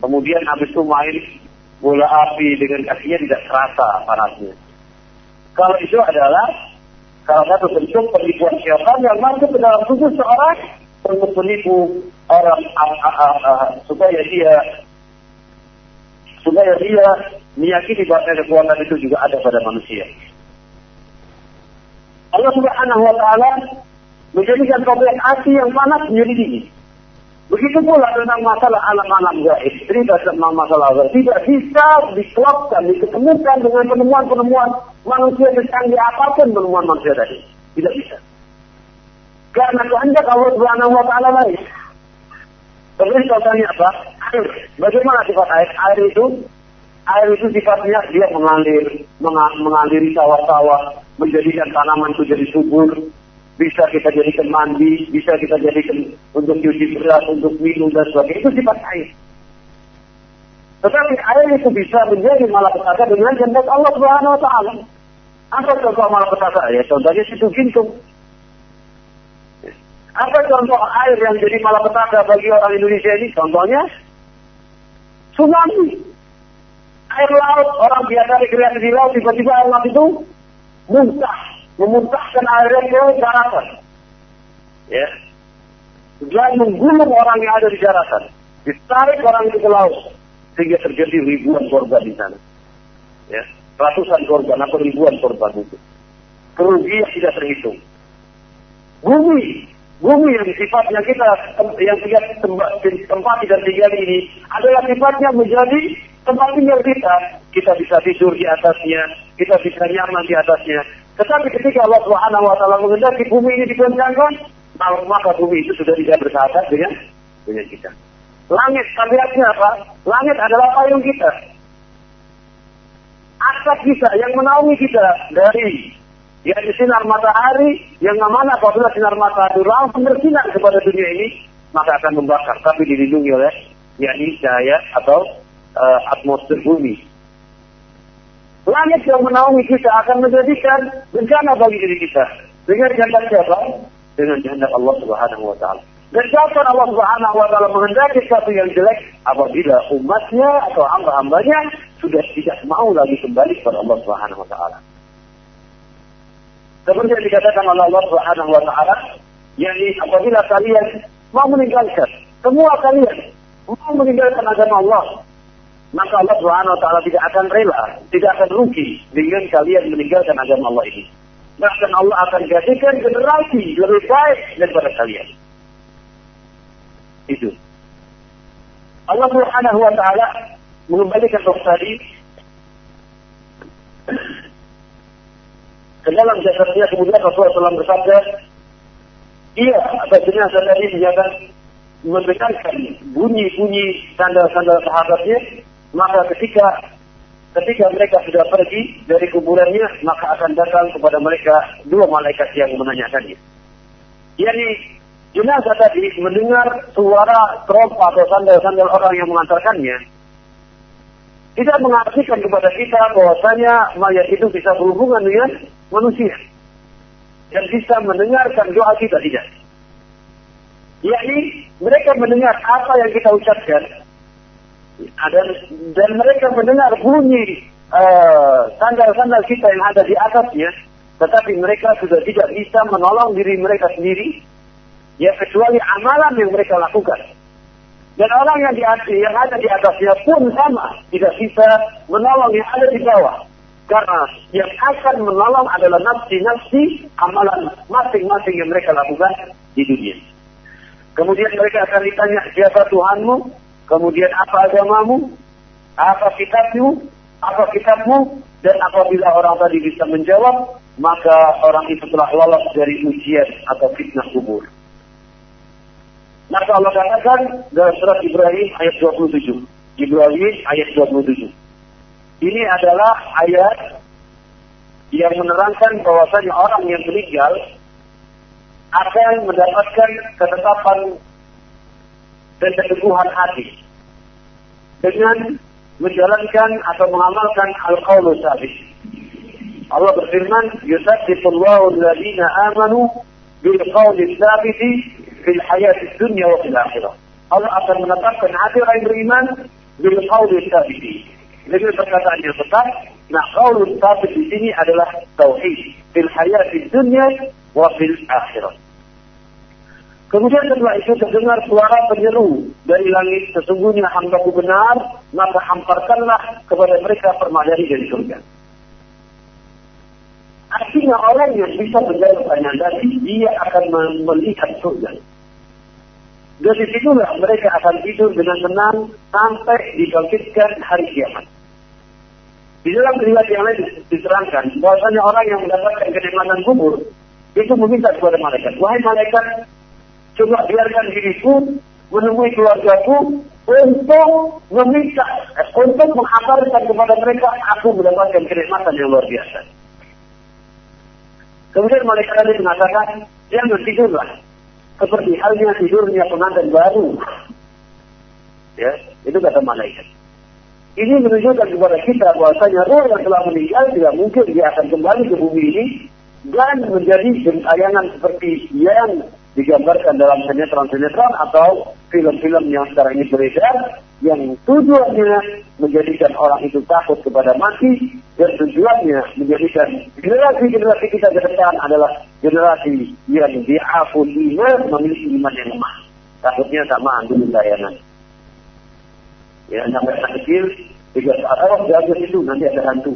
Kemudian habis itu main bola api dengan kakinya tidak terasa panasnya. Kalau itu adalah salah satu bentuk penipuan syaitan yang masuk ke dalam tubuh seorang untuk menipu orang uh, uh, uh, supaya dia supaya dia meyakini bahwa kekuatan itu juga ada pada manusia. Allah Subhanahu wa taala menjadikan komplek api yang panas menjadi dingin. Begitu pula tentang masalah alam-alam gaib, cerita tentang masalah gaib tidak bisa dikelopkan, diketemukan dengan penemuan-penemuan manusia yang canggih apa pun penemuan manusia tadi. Tidak bisa. Karena kehendak Allah Subhanahu wa taala lain. Kemudian contohnya apa? Air. Bagaimana sifat air? Air itu air itu sifatnya dia mengalir, mengaliri sawah-sawah, menjadikan tanaman itu jadi subur, bisa kita jadikan mandi, bisa kita jadikan untuk cuci beras, untuk minum dan sebagainya. Itu sifat air. Tetapi air itu bisa menjadi malapetaka dengan kehendak Allah Subhanahu wa taala. Apa contoh malapetaka? Ya contohnya situ gintung. Apa contoh air yang jadi malapetaka bagi orang Indonesia ini? Contohnya tsunami. Air laut, orang biasa rekreasi di laut, tiba-tiba air laut itu muntah, memuntahkan airnya ke daratan. Ya. Dan menggulung orang yang ada di daratan. Ditarik orang itu ke laut. Sehingga terjadi ribuan korban di sana. Ya. Ratusan korban atau ribuan korban itu. Kerugian tidak terhitung. Bumi Bumi yang sifatnya kita yang kita tempat, tempat dan tinggal ini adalah sifatnya menjadi tempat tinggal kita. Kita bisa tidur di atasnya, kita bisa nyaman di atasnya. Tetapi ketika Allah Subhanahu wa taala mengendaki bumi ini digoncangkan, maka bumi itu sudah tidak bersahabat dengan dengan kita. Langit, tabiatnya apa? Langit adalah payung kita. Asap kita yang menaungi kita dari yakni sinar matahari yang mana apabila sinar matahari langsung bersinar kepada dunia ini maka akan membakar tapi dilindungi oleh yakni cahaya atau uh, atmosfer bumi. Langit yang menaungi kita akan menjadikan bencana bagi diri kita dengan kehendak siapa? Dengan kehendak Allah Subhanahu wa taala. Dan kapan Allah Subhanahu wa taala menghendaki sesuatu yang jelek apabila umatnya atau hamba-hambanya sudah tidak mau lagi kembali kepada Allah Subhanahu wa taala. Seperti yang dikatakan oleh Allah Subhanahu wa taala, yakni apabila kalian mau meninggalkan semua kalian mau meninggalkan agama Allah, maka Allah Subhanahu wa taala tidak akan rela, tidak akan rugi dengan kalian meninggalkan agama Allah ini. Bahkan Allah akan jadikan generasi lebih baik daripada kalian. Itu. Allah Subhanahu wa taala mengembalikan tadi ke dalam jasadnya kemudian Rasulullah SAW bersabda, iya, apa jenazah tadi dinyatakan mendengarkan bunyi-bunyi sandal-sandal sahabatnya, maka ketika ketika mereka sudah pergi dari kuburannya, maka akan datang kepada mereka dua malaikat yang menanyakannya. Yani jenazah tadi mendengar suara trompa atau sandal-sandal orang yang mengantarkannya, tidak mengartikan kepada kita bahwasanya mayat itu bisa berhubungan dengan manusia dan bisa mendengarkan doa kita tidak. Yakni mereka mendengar apa yang kita ucapkan dan, dan mereka mendengar bunyi uh, sandal-sandal kita yang ada di atasnya, tetapi mereka sudah tidak bisa menolong diri mereka sendiri, ya kecuali amalan yang mereka lakukan. Dan orang yang di yang ada di atasnya pun sama, tidak bisa menolong yang ada di bawah. Karena yang akan menolong adalah nafsi-nafsi amalan masing-masing yang mereka lakukan di dunia. Kemudian mereka akan ditanya siapa Tuhanmu, kemudian apa agamamu, apa kitabmu, apa kitabmu, dan apabila orang tadi bisa menjawab, maka orang itu telah lolos dari ujian atau fitnah kubur. Maka Allah katakan dalam surat Ibrahim ayat 27. Ibrahim ayat 27. Ini adalah ayat yang menerangkan bahwasanya orang yang meninggal akan mendapatkan ketetapan dan keteguhan hati dengan menjalankan atau mengamalkan al-qaulu sabit. Allah berfirman, "Yusabbitullahu alladziina aamanu bil qawli tsabiti fil hayati dunya wa fil akhirah." Allah akan menetapkan hati orang beriman bil qawli sabiti. Dengan perkataan yang tetap, nah qaulu sabit di sini adalah tauhid fil hayati dunya wa fil akhirah. Kemudian setelah itu terdengar suara penyeru dari langit, sesungguhnya hambaku benar, maka hamparkanlah kepada mereka permadani dari surga. Artinya orang yang bisa pertanyaan tadi, dia akan melihat surga. Dari situlah mereka akan tidur dengan tenang sampai dibangkitkan hari kiamat. Di dalam riwayat yang lain diterangkan bahwasanya orang yang mendapatkan kenikmatan kubur itu meminta kepada malaikat, wahai malaikat, coba biarkan diriku menemui keluargaku untuk meminta, eh, untuk menghabarkan kepada mereka aku mendapatkan kenikmatan yang luar biasa. Kemudian malaikat tadi mengatakan, jangan tidurlah. Seperti halnya tidurnya pengantin baru. Ya, itu kata malaikat. Ini menunjukkan kepada kita bahwasanya roh yang telah meninggal tidak mungkin dia akan kembali ke bumi ini dan menjadi gentayangan seperti yang digambarkan dalam sinetron-sinetron atau film-film yang sekarang ini beredar yang tujuannya menjadikan orang itu takut kepada mati dan tujuannya menjadikan generasi-generasi kita ke depan adalah generasi yang diafun iman memiliki iman yang lemah. Takutnya sama dulu layanan. Ya, sampai anak kecil, tiga saat awal jaga itu nanti ada hantu.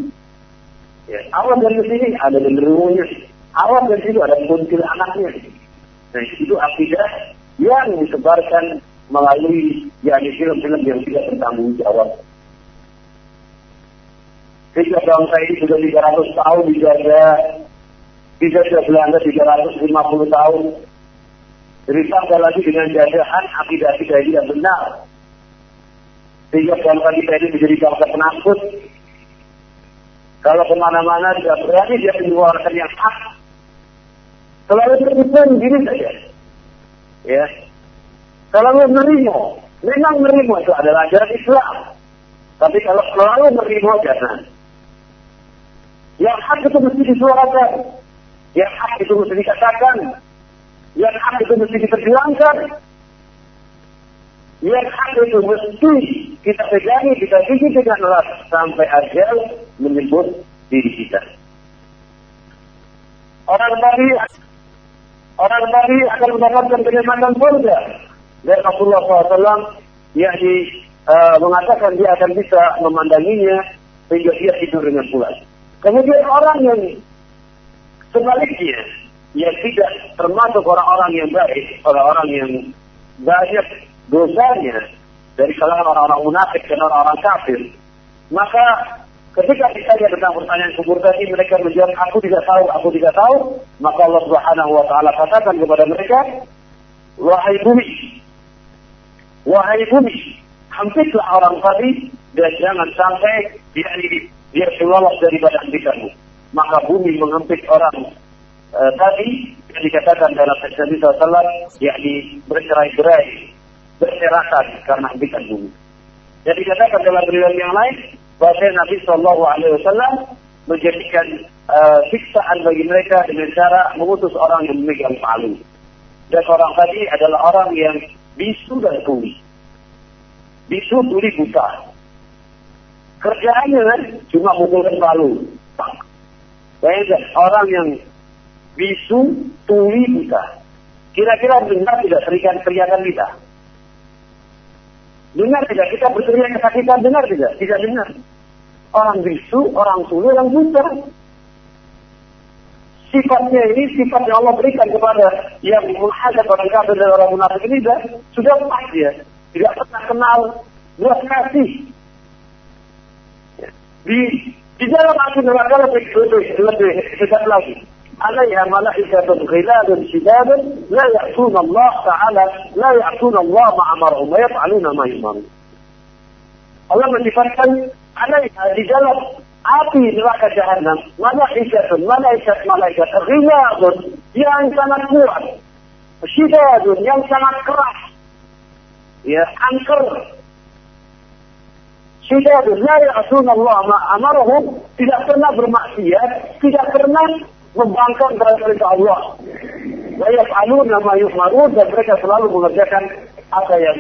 Ya, awal dari sini ada genderuwonya. Awal dari situ ada kuntil anaknya. Nah, itu akidah yang disebarkan melalui yakni film-film yang tidak bertanggung jawab. Tiga bangsa ini sudah 300 tahun dijaga, dijajah Belanda 350 tahun. Ditambah lagi dengan jajahan akidah-akidah ini yang benar. Sehingga bangsa kita ini menjadi bangsa penakut. Kalau ke mana-mana tidak berani dia mengeluarkan yang hak. Selalu berbicara diri saja. Ya. Selalu menerima. Memang menerima itu adalah ajaran Islam. Tapi kalau selalu menerima jangan. Yang hak itu mesti disuarakan. Yang hak itu mesti dikatakan. Yang hak itu mesti diperjuangkan. Yang hak itu mesti kita pegangi, kita gigi dengan erat sampai ajal menyebut diri kita. Orang tadi orang tadi akan mendapatkan kenikmatan surga. Dan Rasulullah SAW yakni uh, mengatakan dia akan bisa memandanginya sehingga dia tidur dengan pulas. Kemudian orang yang sebaliknya yang tidak termasuk orang-orang yang baik, orang-orang yang banyak dosanya dari kalangan orang-orang munafik dan orang-orang kafir, maka ketika ditanya tentang pertanyaan kubur tadi mereka menjawab aku tidak tahu, aku tidak tahu, maka Allah Subhanahu wa taala katakan kepada mereka, wahai bumi, wahai bumi, hampirlah orang tadi dan jangan sampai dia dia lolos daripada hempitanmu. Maka bumi menghempit orang uh, tadi yang dikatakan dalam hadis SAW, yakni bercerai-berai, berserakan karena hempitan bumi. Jadi dikatakan dalam riwayat yang lain, bahwa Nabi Shallallahu Alaihi Wasallam menjadikan uh, siksaan bagi mereka dengan cara mengutus orang yang memegang palu. Dan orang tadi adalah orang yang bisu dan tuli. bisu tuli buta. Kerjaannya cuma mukulkan palu. Bayangkan orang yang bisu tuli buta. Kira-kira dengar tidak teriakan teriakan kita? Dengar tidak kita berteriak kesakitan? Dengar tidak? Tidak dengar. Orang bisu, orang tuli, orang buta sifatnya ini sifat yang Allah berikan kepada yang menghadap orang kafir dan orang munafik ini dah, sudah pas dia. Tidak pernah kenal belas kasih. Di di dalam api neraka lebih lebih lebih sesat lagi. عليها ملائكة غلال شداد لا يعصون الله تعالى لا يعصون الله ما أمرهم ويفعلون ما يؤمرون. Allah mensifatkan alaiha di dalam api neraka jahanam malaikatun malaikat malaikat. Ghiyadun yang sangat kuat. Syidadun yang sangat keras. Ya angker. Syidadun la ya'sun Allah ma amarahum. Tidak pernah bermaksiat tidak pernah membangkang dari perintah Allah. Wa yaf'aluna ma yu'marun dan mereka selalu mengerjakan apa yang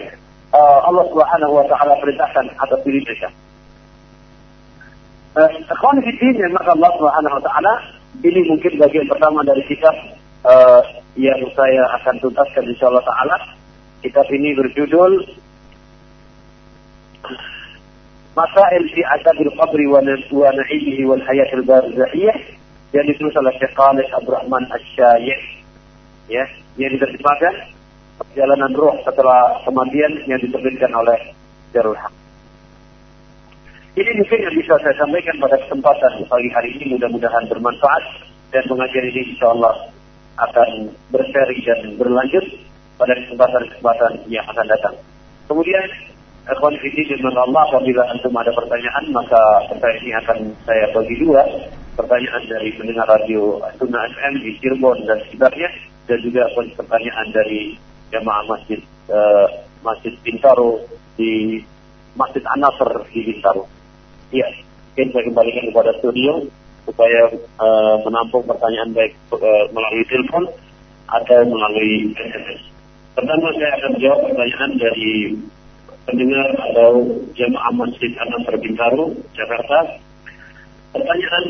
uh, Allah Subhanahu wa taala perintahkan atas diri mereka Ikhwan Fiddin yang maka Allah Subhanahu wa taala ini mungkin bagian pertama dari kitab uh, yang saya akan tuntaskan insyaallah taala. Kitab ini berjudul Masail fi Adabil Qabri wa Na'ibihi wal Hayatil Barzahiyah yang ditulis oleh Syekh Khalid Abdurrahman Asy-Syayikh ya, yang diterjemahkan perjalanan roh setelah kematian yang diterbitkan oleh Darul Haq. Ini mungkin yang bisa saya sampaikan pada kesempatan pagi hari ini mudah-mudahan bermanfaat dan pengajian ini insya Allah akan berseri dan berlanjut pada kesempatan-kesempatan yang akan datang. Kemudian, Ikhwan Fiddi dengan Allah, apabila antum ada pertanyaan, maka pertanyaan ini akan saya bagi dua. Pertanyaan dari pendengar radio Tuna FM di Cirebon dan sekitarnya, dan juga pertanyaan dari jamaah masjid uh, Masjid Bintaro di Masjid An-Nasr di Bintaro. Ya, mungkin saya kembalikan kepada studio supaya uh, menampung pertanyaan baik uh, melalui telepon atau melalui SMS. Pertama saya akan jawab pertanyaan dari pendengar atau jemaah Masjid Anak Bintaro, Jakarta. Pertanyaan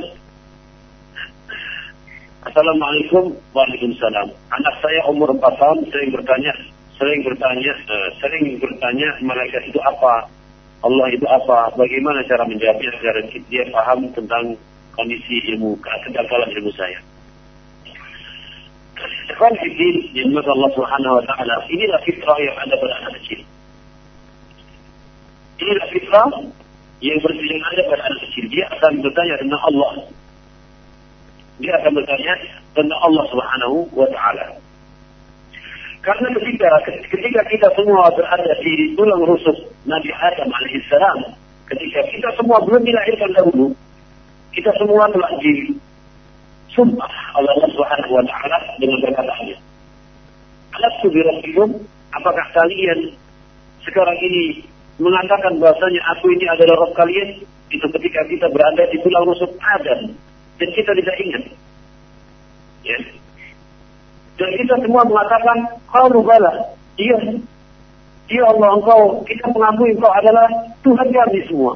Assalamualaikum Waalaikumsalam. Anak saya umur 4 tahun sering bertanya, sering bertanya, uh, sering bertanya malaikat itu apa? Allah itu apa, bagaimana cara menjawabnya agar dia paham tentang kondisi ilmu, kedangkalan ilmu saya. Ikhwan fiddin, yang Allah Subhanahu wa taala, inilah fitrah yang ada pada anak kecil. Inilah fitrah yang yang ada pada anak kecil. Dia akan bertanya tentang Allah. Dia akan bertanya tentang Allah Subhanahu wa taala. Karena ketika ketika kita semua berada di tulang rusuk Nabi Adam alaihissalam, ketika kita semua belum dilahirkan dahulu, kita semua telah di sumpah oleh Allah Subhanahu wa taala dengan perkataannya. Alastu bi? Apakah kalian sekarang ini mengatakan bahasanya aku ini adalah Rabb kalian? Itu ketika kita berada di tulang rusuk Adam dan kita tidak ingat. Ya, dan kita semua mengatakan, Qalu bala, iya, iya Allah engkau, kita mengakui engkau adalah Tuhan kami semua.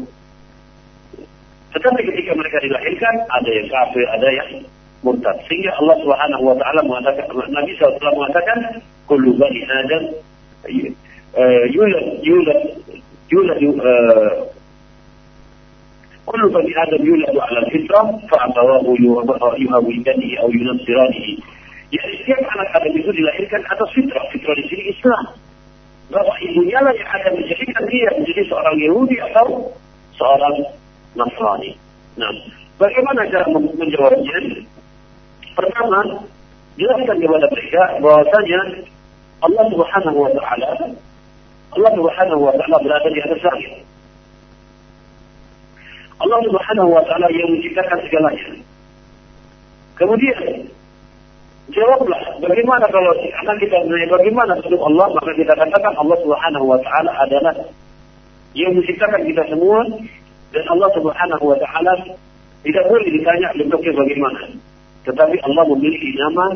Tetapi ketika mereka dilahirkan, ada yang kafir, ada yang murtad. Sehingga Allah Subhanahu wa taala mengatakan Nabi SAW mengatakan kullu bani adam eh, yulat yulat yulat eh, kullu bani adam yulad ala fitrah fa abawahu yuhawidanihi aw Ya, setiap anak Adam itu dilahirkan atas fitrah. Fitrah di sini Islam. Bahwa ibunya lah yang akan menjadikan dia menjadi seorang Yahudi atau seorang Nasrani. Nah, bagaimana cara menjawabnya? Pertama, jelaskan kepada mereka bahwasanya Allah Subhanahu wa taala Allah Subhanahu wa taala berada di atas langit. Allah Subhanahu wa taala yang menciptakan segalanya. Kemudian Jawablah, bagaimana kalau akan kita bertanya bagaimana sebelum Allah, maka kita katakan Allah Subhanahu wa taala adalah yang menciptakan kita semua dan Allah Subhanahu wa taala tidak boleh ditanya bentuknya bagaimana. Tetapi Allah memiliki nama,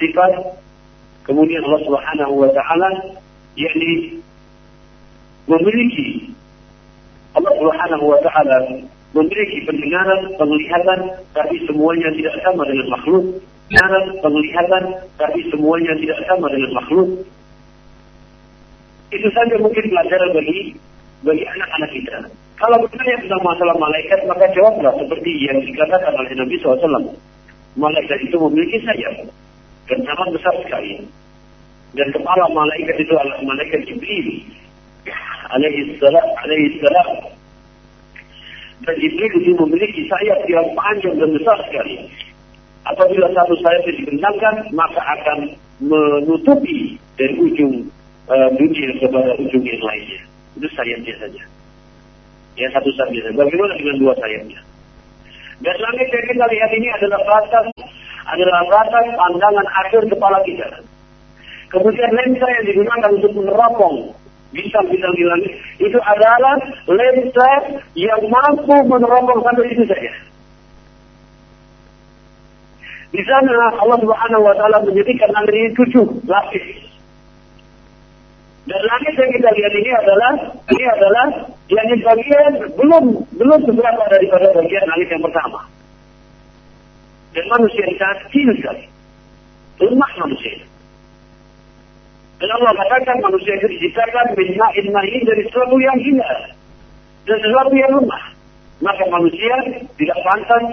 sifat, kemudian Allah Subhanahu wa taala yakni memiliki Allah Subhanahu wa taala memiliki pendengaran, penglihatan, tapi semuanya tidak sama dengan makhluk. Pendengaran, penglihatan, tapi semuanya tidak sama dengan makhluk. Itu saja mungkin pelajaran bagi bagi anak-anak kita. Kalau bertanya tentang masalah malaikat, maka jawablah seperti yang dikatakan oleh Nabi SAW. Malaikat itu memiliki sayap dan sangat besar sekali. Dan kepala malaikat itu adalah malaikat Jibril alaihi salam alaihi salam dan Jibril itu memiliki sayap yang panjang dan besar sekali. Apabila satu sayap dibentangkan, maka akan menutupi dari ujung uh, dunia kepada ujung yang lainnya. Itu sayapnya saja. Ya satu saja. Bagaimana dengan dua sayapnya? Dan langit yang kita lihat ini adalah batas adalah batas pandangan akhir kepala kita. Kemudian lensa yang digunakan untuk meneropong bintang-bintang di langit itu adalah lensa yang mampu meneropong sampai itu saja. Di sana Allah Subhanahu wa taala menjadikan langit ini tujuh lapis. Dan langit yang kita lihat ini adalah ini adalah yang bagian belum belum seberapa daripada bagian langit yang pertama. Dan manusia ini sangat kecil sekali. Lemah manusia. Dan Allah katakan manusia itu diciptakan minna ini dari sesuatu yang hina. Dan sesuatu yang lemah. Maka manusia tidak pantas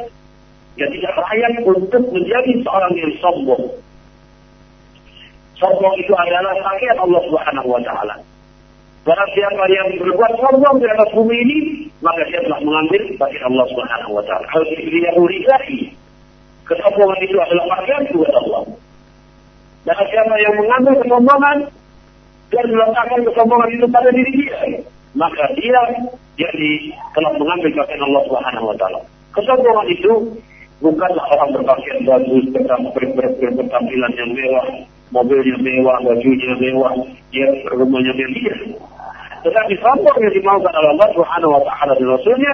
tidak layak untuk menjadi seorang yang sombong. Sombong itu adalah sakit Allah Subhanahu wa taala. Barang siapa yang berbuat sombong di atas bumi ini, maka dia telah mengambil bagi Allah Subhanahu wa taala. Hal yang ridai. Kesombongan itu adalah pakaian buat Allah. Dan siapa yang mengambil kesombongan dan meletakkan kesombongan itu pada diri dia, maka dia jadi telah mengambil pakaian Allah Subhanahu wa taala. Kesombongan itu bukanlah orang berpakaian bagus, bertampilan yang mewah, mobilnya mewah, bajunya mewah, dia rumahnya mewah. Tetapi sombong yang dimaukan oleh Allah Subhanahu wa taala dan Rasulnya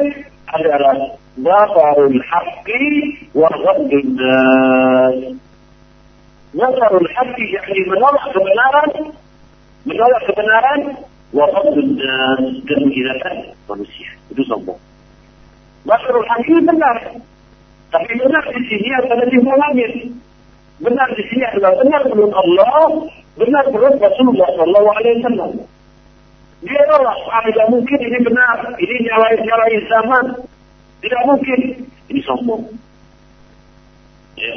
adalah batarul haqqi wa ghaddun nas. Batarul haqqi yakni menolak kebenaran, menolak kebenaran wa ghaddun nas dan menghinakan manusia. Itu sombong. Batarul haqqi benar, tapi benar di sini adalah di langit. Benar di sini adalah benar menurut Allah, benar menurut Rasulullah Sallallahu Alaihi Wasallam. Dia nolak, ah, tidak mungkin ini benar, ini nyalain nyalain zaman, tidak mungkin ini sombong. Ya.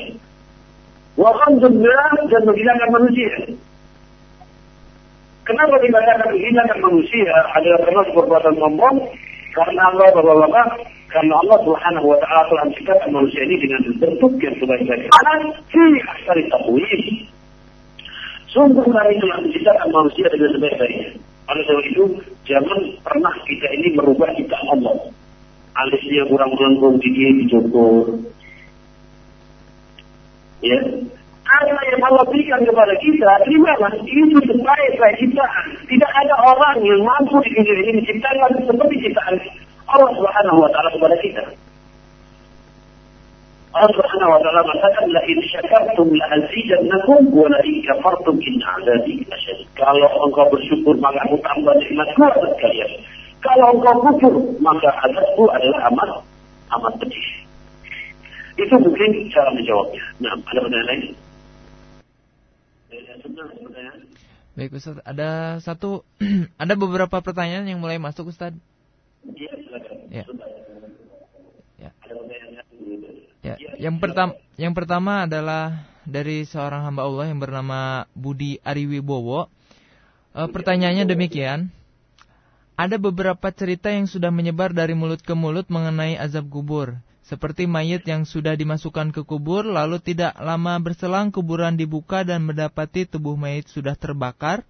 Waham dan menghilangkan manusia. Kenapa dikatakan menghilangkan manusia adalah karena perbuatan sombong? Karena Allah bapak-bapak karena Allah Subhanahu wa taala telah menciptakan manusia ini dengan bentuk yang sebaik-baiknya. Fi ahsani taqwim. Sungguh kami telah menciptakan manusia dengan sebaik-baiknya. Oleh sebab itu, jangan pernah kita ini merubah ciptaan Allah. Alisnya kurang melengkung, gigi dicukur. Ya, apa yang Allah berikan kepada kita, terimalah itu sebaik-baik ciptaan. Tidak ada orang yang mampu di dunia ini menciptakan seperti ciptaan Allah Subhanahu wa taala kepada kita. Allah Subhanahu wa taala mengatakan la in syakartum la azidannakum wa la in kafartum in azabi lasyadid. Kalau engkau bersyukur maka aku tambah nikmatku atas kalian. Kalau engkau kufur maka azabku adalah amat amat pedih. Itu mungkin cara menjawabnya. Nah, ada pertanyaan lain? Baik Ustaz, ada satu ada beberapa pertanyaan yang mulai masuk Ustaz. Silakan. Ya. Ya. Pertanyaan Ya, yang pertama yang pertama adalah dari seorang hamba Allah yang bernama Budi Ariwibowo. E, pertanyaannya demikian. Ada beberapa cerita yang sudah menyebar dari mulut ke mulut mengenai azab kubur. Seperti mayat yang sudah dimasukkan ke kubur, lalu tidak lama berselang kuburan dibuka dan mendapati tubuh mayat sudah terbakar,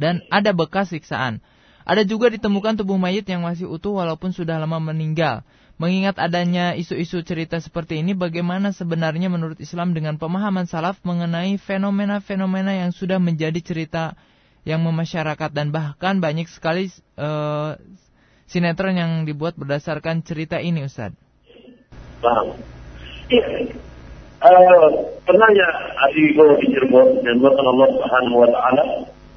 dan ada bekas siksaan. Ada juga ditemukan tubuh mayat yang masih utuh walaupun sudah lama meninggal. Mengingat adanya isu-isu cerita seperti ini, bagaimana sebenarnya menurut Islam dengan pemahaman salaf mengenai fenomena-fenomena yang sudah menjadi cerita yang memasyarakat dan bahkan banyak sekali uh, sinetron yang dibuat berdasarkan cerita ini, Ustaz. Paham. Uh, pernahnya Abi Ibu di Cirebon dan Allah Subhanahu wa taala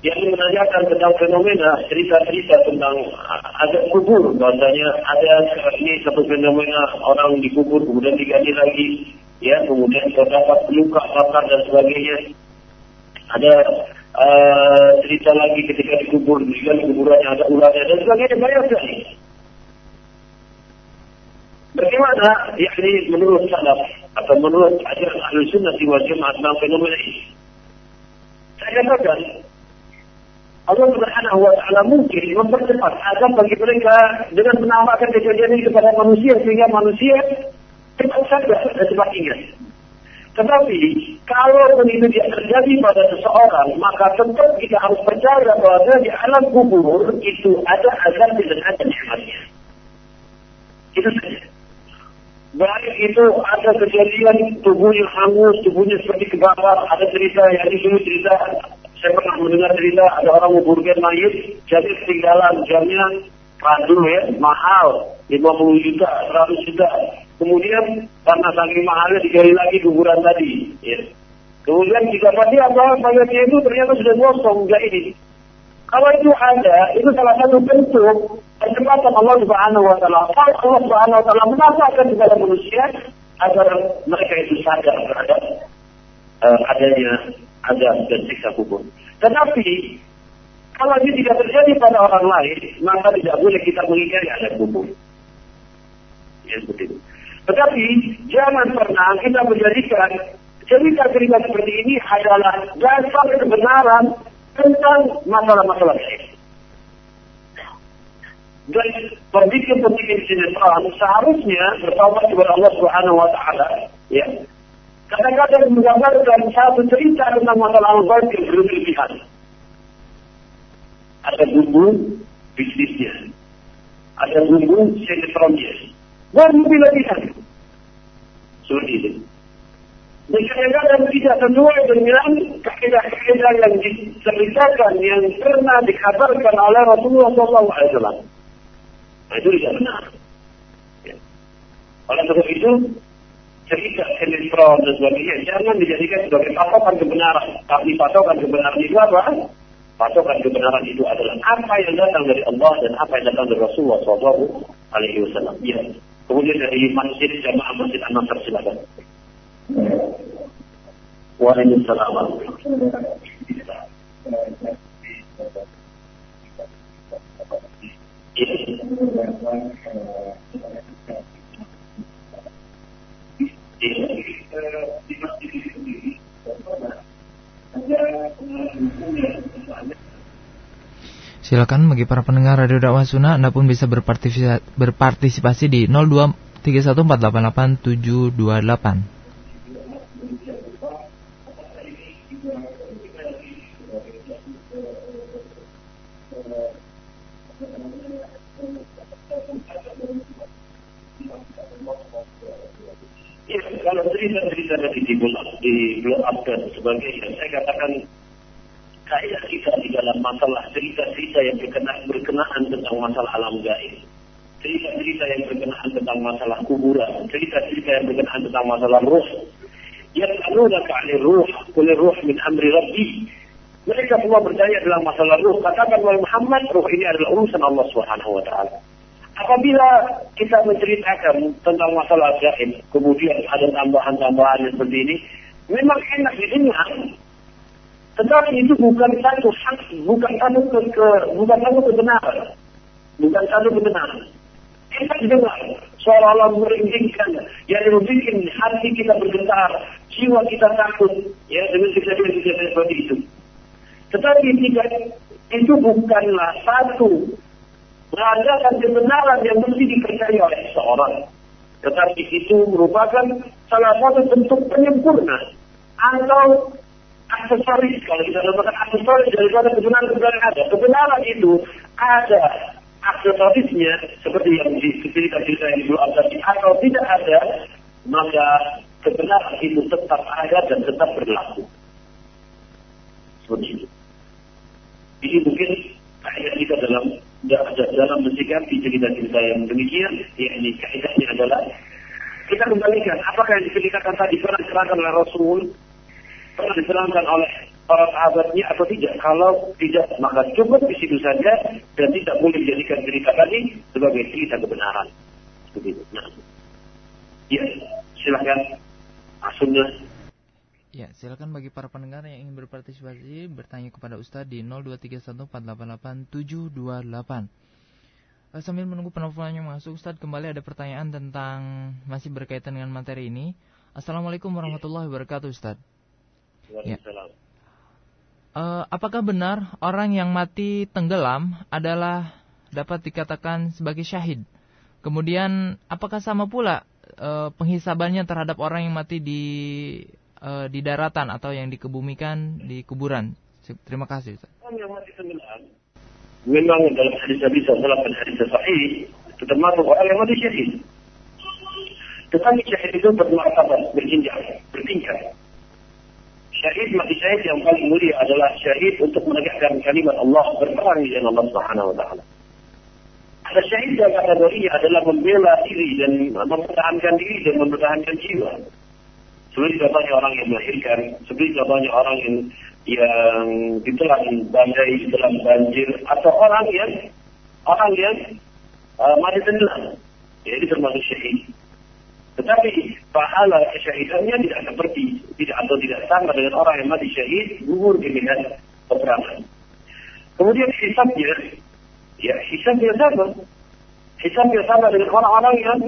yang menanyakan tentang fenomena cerita-cerita tentang ada kubur. Bahasanya ada ini satu fenomena orang dikubur kemudian diganti lagi ya kemudian terdapat luka bakar dan sebagainya. Ada uh, cerita lagi ketika dikubur juga kuburannya ada ularnya dan sebagainya banyak sekali. Bagaimana yakni menurut salaf atau menurut ajaran ahli sunnah wal tentang fenomena ini? Saya katakan Allah Subhanahu wa taala mungkin mempercepat azab bagi mereka dengan menambahkan kejadian ini kepada manusia sehingga manusia cepat sadar dan cepat. Tetapi kalau ini tidak terjadi pada seseorang, maka tetap kita harus percaya bahwa di alam kubur itu ada azab dan ada nikmatnya. Itu saja. Baik itu ada kejadian tubuhnya hangus, tubuhnya seperti kebakar, ada cerita yang ini cerita saya pernah mendengar cerita ada orang menguburkan mayat, jadi ketinggalan jamnya kandung ya, mahal, 50 juta, 100 juta. Kemudian karena saking mahalnya digali lagi kuburan tadi. Ya. Kemudian jika pasti apa mayatnya itu ternyata sudah kosong, enggak ini. Kalau itu ada, itu salah satu bentuk percepatan Allah Subhanahu wa taala. Kalau Allah Subhanahu wa taala menampakkan kepada manusia agar mereka itu sadar terhadap uh, adanya azab dan siksa kubur. Tetapi kalau ini tidak terjadi pada orang lain, maka tidak boleh kita mengingkari azab kubur. Ya seperti itu. Tetapi jangan pernah kita menjadikan cerita-cerita seperti ini adalah dasar kebenaran tentang masalah-masalah ini. Dan pembikin-pembikin sinetron seharusnya bertawaf kepada Allah Subhanahu wa taala, ya, kadang-kadang menggambarkan satu cerita tentang masalah al yang berlebihan. Ada bumbu bisnisnya, ada bumbu sinetronnya, dan berlebihan. Seperti itu. Dan kadang-kadang tidak sesuai dengan kaidah-kaidah yang diceritakan yang pernah dikabarkan oleh Rasulullah SAW. Nah, itu tidak benar. Ya. Oleh sebab itu, cerita sinetron dan sebagainya jangan dijadikan sebagai patokan kebenaran. Tapi patokan kebenaran itu apa? Patokan kebenaran itu adalah apa yang datang dari Allah dan apa yang datang dari Rasulullah SAW alaihi wasallam. Ya. Kemudian dari masjid jamaah masjid An-Nasr silakan. Waalaikumsalam. Silakan bagi para pendengar Radio Dakwah Sunnah Anda pun bisa berpartisipasi di 0231488728. Kalau cerita-cerita tadi di di blog up dan sebagainya, saya katakan kaidah kita di dalam masalah cerita-cerita yang berkenaan, berkenaan tentang masalah alam gaib. Cerita-cerita yang berkenaan tentang masalah kuburan, cerita-cerita yang berkenaan tentang masalah ruh. Yas'alunaka 'anil ruh, qul ruh min amri rabbi. Mereka semua bertanya dalam masalah ruh. Katakan wahai Muhammad, ruh ini adalah urusan Allah Subhanahu wa. Apabila kita menceritakan tentang masalah gaib, kemudian ada tambahan-tambahan seperti ini, memang enak didengar. Tetapi itu bukan satu hak, bukan satu ke, ke bukan satu kebenaran, bukan satu kebenaran. Enak didengar, seolah-olah merindingkan, yang membuat hati kita bergetar, jiwa kita takut, ya dengan kejadian-kejadian seperti itu. Tetapi tidak, itu bukanlah satu mengadakan kebenaran yang mesti dipercaya oleh seseorang. Tetapi itu merupakan salah satu bentuk penyempurna atau aksesoris kalau kita katakan aksesoris daripada kebenaran-kebenaran ada. Kebenaran itu ada aksesorisnya seperti yang di cerita-cerita yang dulu tadi atau tidak ada maka kebenaran itu tetap ada dan tetap berlaku. Seperti itu. Ini mungkin kaidah kita dalam dalam mensikapi cerita-cerita yang demikian, yakni kaidahnya adalah kita kembalikan apakah yang diceritakan tadi pernah diterangkan oleh Rasul, pernah diterangkan oleh para sahabatnya atau tidak. Kalau tidak, maka cukup di situ saja dan tidak boleh dijadikan cerita tadi sebagai cerita kebenaran. Seperti itu. Nah. Ya, silahkan. Asumnya. Ya, silakan bagi para pendengar yang ingin berpartisipasi bertanya kepada Ustadz di 02314887728. Eh, sambil menunggu penelponannya masuk, Ustadz kembali ada pertanyaan tentang masih berkaitan dengan materi ini. Assalamualaikum warahmatullahi wabarakatuh, Ustadz. Ya. Uh, apakah benar orang yang mati tenggelam adalah dapat dikatakan sebagai syahid? Kemudian apakah sama pula uh, penghisabannya terhadap orang yang mati di uh, di daratan atau yang dikebumikan di kuburan? Terima kasih. Ustaz. Memang dalam hadis Nabi SAW dan hadis sahih termasuk orang yang mati syahid. Tetapi syahid itu bermartabat, berjinjang, bertingkat. Syahid mati syahid yang paling mulia adalah syahid untuk menegakkan kalimat Allah berperang jalan Allah Subhanahu wa taala. Ada syahid yang kategorinya adalah membela diri dan mempertahankan diri dan mempertahankan jiwa. Seperti contohnya orang yang melahirkan, seperti contohnya orang yang yang ditelan badai, ditelan banjir, atau orang yang orang yang uh, mati tenggelam. Jadi termasuk syahid. Tetapi pahala kesyahidannya tidak seperti tidak atau tidak sama dengan orang yang mati syahid gugur di medan peperangan. Kemudian hisabnya, ya hisabnya sama. Hisabnya sama dengan orang-orang yang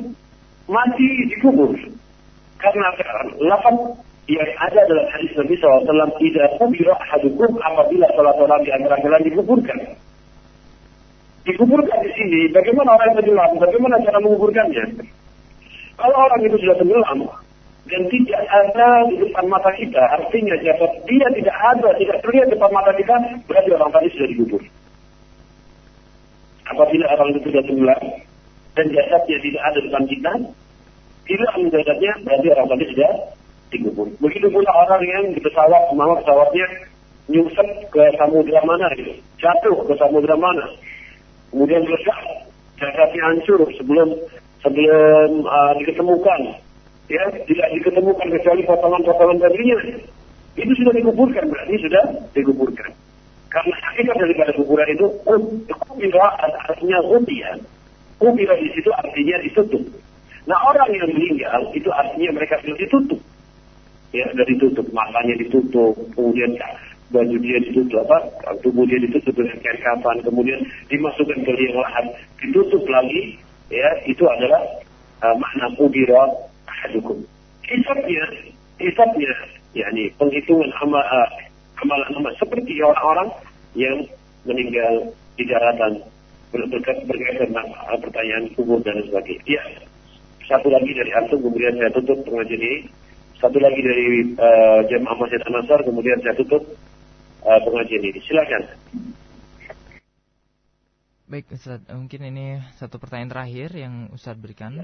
mati di kubur. Karena lapan yang ada dalam hadis Nabi SAW, tidak kubira hadukum apabila salah seorang di antara kalian dikuburkan. Dikuburkan di sini, bagaimana orang yang tenggelam, bagaimana cara menguburkannya? Kalau orang itu sudah tenggelam dan tidak ada di depan mata kita, artinya jika dia tidak ada, tidak terlihat di depan mata kita, berarti orang tadi sudah dikubur. Apabila orang itu sudah tenggelam dan jasadnya tidak ada di depan kita, hilang jasadnya, berarti orang tadi sudah dikubur. Begitu pula orang yang di pesawat, mau pesawatnya nyusap ke samudera mana gitu, jatuh ke samudera mana, kemudian meledak, jasadnya hancur sebelum sebelum uh, diketemukan. Ya tidak diketemukan kecuali potongan-potongan darinya itu sudah dikuburkan berarti sudah dikuburkan. Karena hakikat daripada kuburan itu kubira artinya kubia kubira di situ artinya ditutup nah orang yang meninggal itu artinya mereka sudah ditutup ya dari tutup matanya ditutup kemudian baju dia ditutup apa tubuh dia ditutup dengan kain kapan kemudian dimasukkan ke liang lahat ditutup lagi ya itu adalah uh, makna kubira ahadukum. Hisabnya, hisabnya, yakni penghitungan amal, uh, amalan amal seperti orang-orang yang meninggal di daratan berkaitan dengan uh, pertanyaan kubur dan sebagainya. Ya, satu lagi dari antum kemudian saya tutup pengajian ini. Satu lagi dari uh, jemaah Masjid An-Nasar kemudian saya tutup uh, pengajian ini. Silakan. Baik Ustaz, mungkin ini satu pertanyaan terakhir yang Ustaz berikan.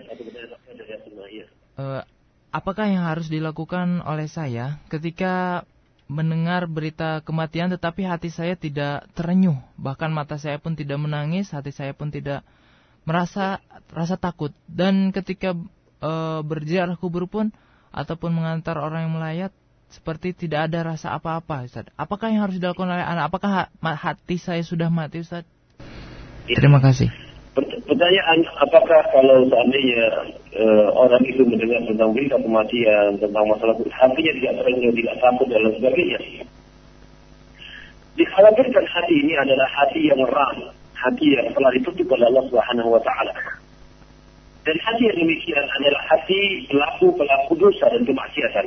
Uh, apakah yang harus dilakukan oleh saya ketika mendengar berita kematian tetapi hati saya tidak terenyuh, bahkan mata saya pun tidak menangis, hati saya pun tidak merasa rasa takut dan ketika uh, berziarah kubur pun ataupun mengantar orang yang melayat seperti tidak ada rasa apa-apa Ustaz. Apakah yang harus dilakukan oleh anak? Apakah hati saya sudah mati Ustaz? Terima kasih. Pertanyaan, apakah kalau seandainya uh, orang itu mendengar tentang berita kematian, tentang masalah hatinya tidak terenyuh, tidak takut dan lain sebagainya? Dikhawatirkan hati ini adalah hati yang ram, hati yang telah ditutup oleh Allah Subhanahu Wa Taala. Dan hati yang demikian adalah hati pelaku pelaku dosa dan kemaksiatan.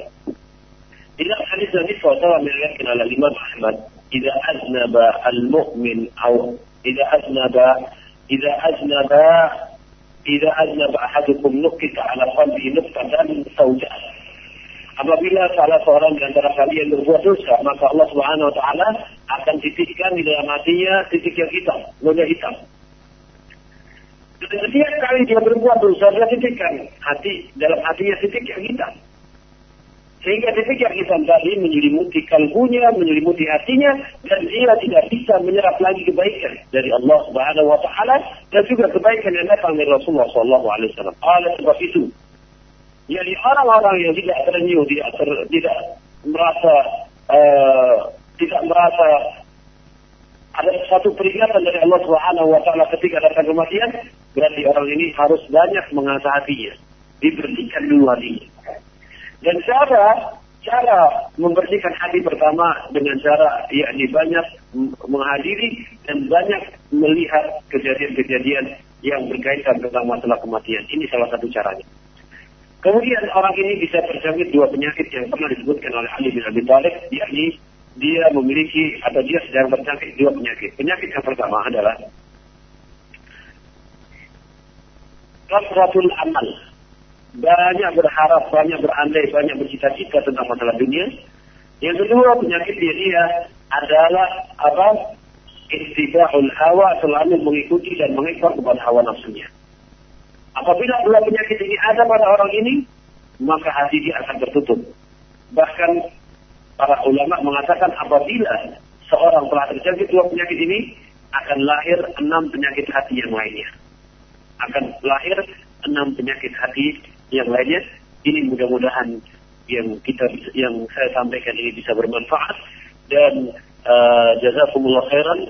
Di hadis Nabi SAW meriwayatkan oleh Imam Ahmad, "Jika aznaba al-mu'min atau إذا أذنب إذا أذنب إذا أذنب أحدكم نكت على قلبه نقطة سوداء Apabila salah seorang di antara kalian berbuat dosa, maka Allah Subhanahu wa taala akan titikkan di dalam hatinya titik yang hitam, noda hitam. Setiap kali dia berbuat dosa, dia titikkan hati dalam hatinya titik yang hitam. Sehingga ketika hitam tadi menyelimuti kalbunya, menyelimuti hatinya, dan dia tidak bisa menyerap lagi kebaikan dari Allah Subhanahu wa taala dan juga kebaikan yang datang dari Rasulullah sallallahu alaihi wasallam. Sebab itu, jadi orang-orang yang tidak terenyuh, tidak ter, tidak merasa uh, tidak merasa ada satu peringatan dari Allah Subhanahu wa taala ketika datang kematian, berarti orang ini harus banyak mengasah hatinya. Dibersihkan dulu hatinya. Dan cara cara membersihkan hati pertama dengan cara yakni banyak menghadiri dan banyak melihat kejadian-kejadian yang berkaitan tentang masalah kematian. Ini salah satu caranya. Kemudian orang ini bisa terjangkit dua penyakit yang pernah disebutkan oleh Ali bin Abi Thalib, yakni dia memiliki atau dia sedang terjangkit dua penyakit. Penyakit yang pertama adalah kasratul amal. Banyak berharap, banyak berandai, banyak bercita-cita tentang masalah dunia. Yang kedua penyakit dia, dia adalah apa? Istibahul hawa selalu mengikuti dan mengekor kepada hawa nafsunya. Apabila dua penyakit ini ada pada orang ini, maka hati dia akan tertutup. Bahkan para ulama mengatakan apabila seorang telah terjangkit dua penyakit ini, akan lahir enam penyakit hati yang lainnya. Akan lahir enam penyakit hati yang lainnya. Ini mudah-mudahan yang kita yang saya sampaikan ini bisa bermanfaat dan uh, jazakumullah khairan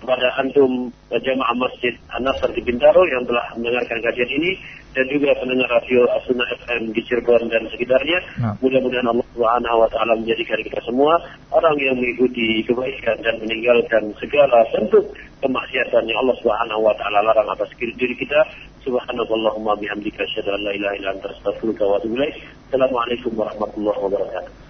kepada antum jamaah Masjid An-Nasr di Bintaro yang telah mendengarkan kajian ini dan juga pendengar radio Asuna FM di Cirebon dan sekitarnya. Nah. Mudah-mudahan Allah Subhanahu wa taala menjadikan kita semua orang yang mengikuti kebaikan dan meninggalkan segala bentuk kemaksiatan yang Allah Subhanahu wa taala larang atas diri kita. Subhanallahumma bihamdika asyhadu an la ilaha illa anta astaghfiruka wa atubu ilaik. Assalamualaikum warahmatullahi wabarakatuh.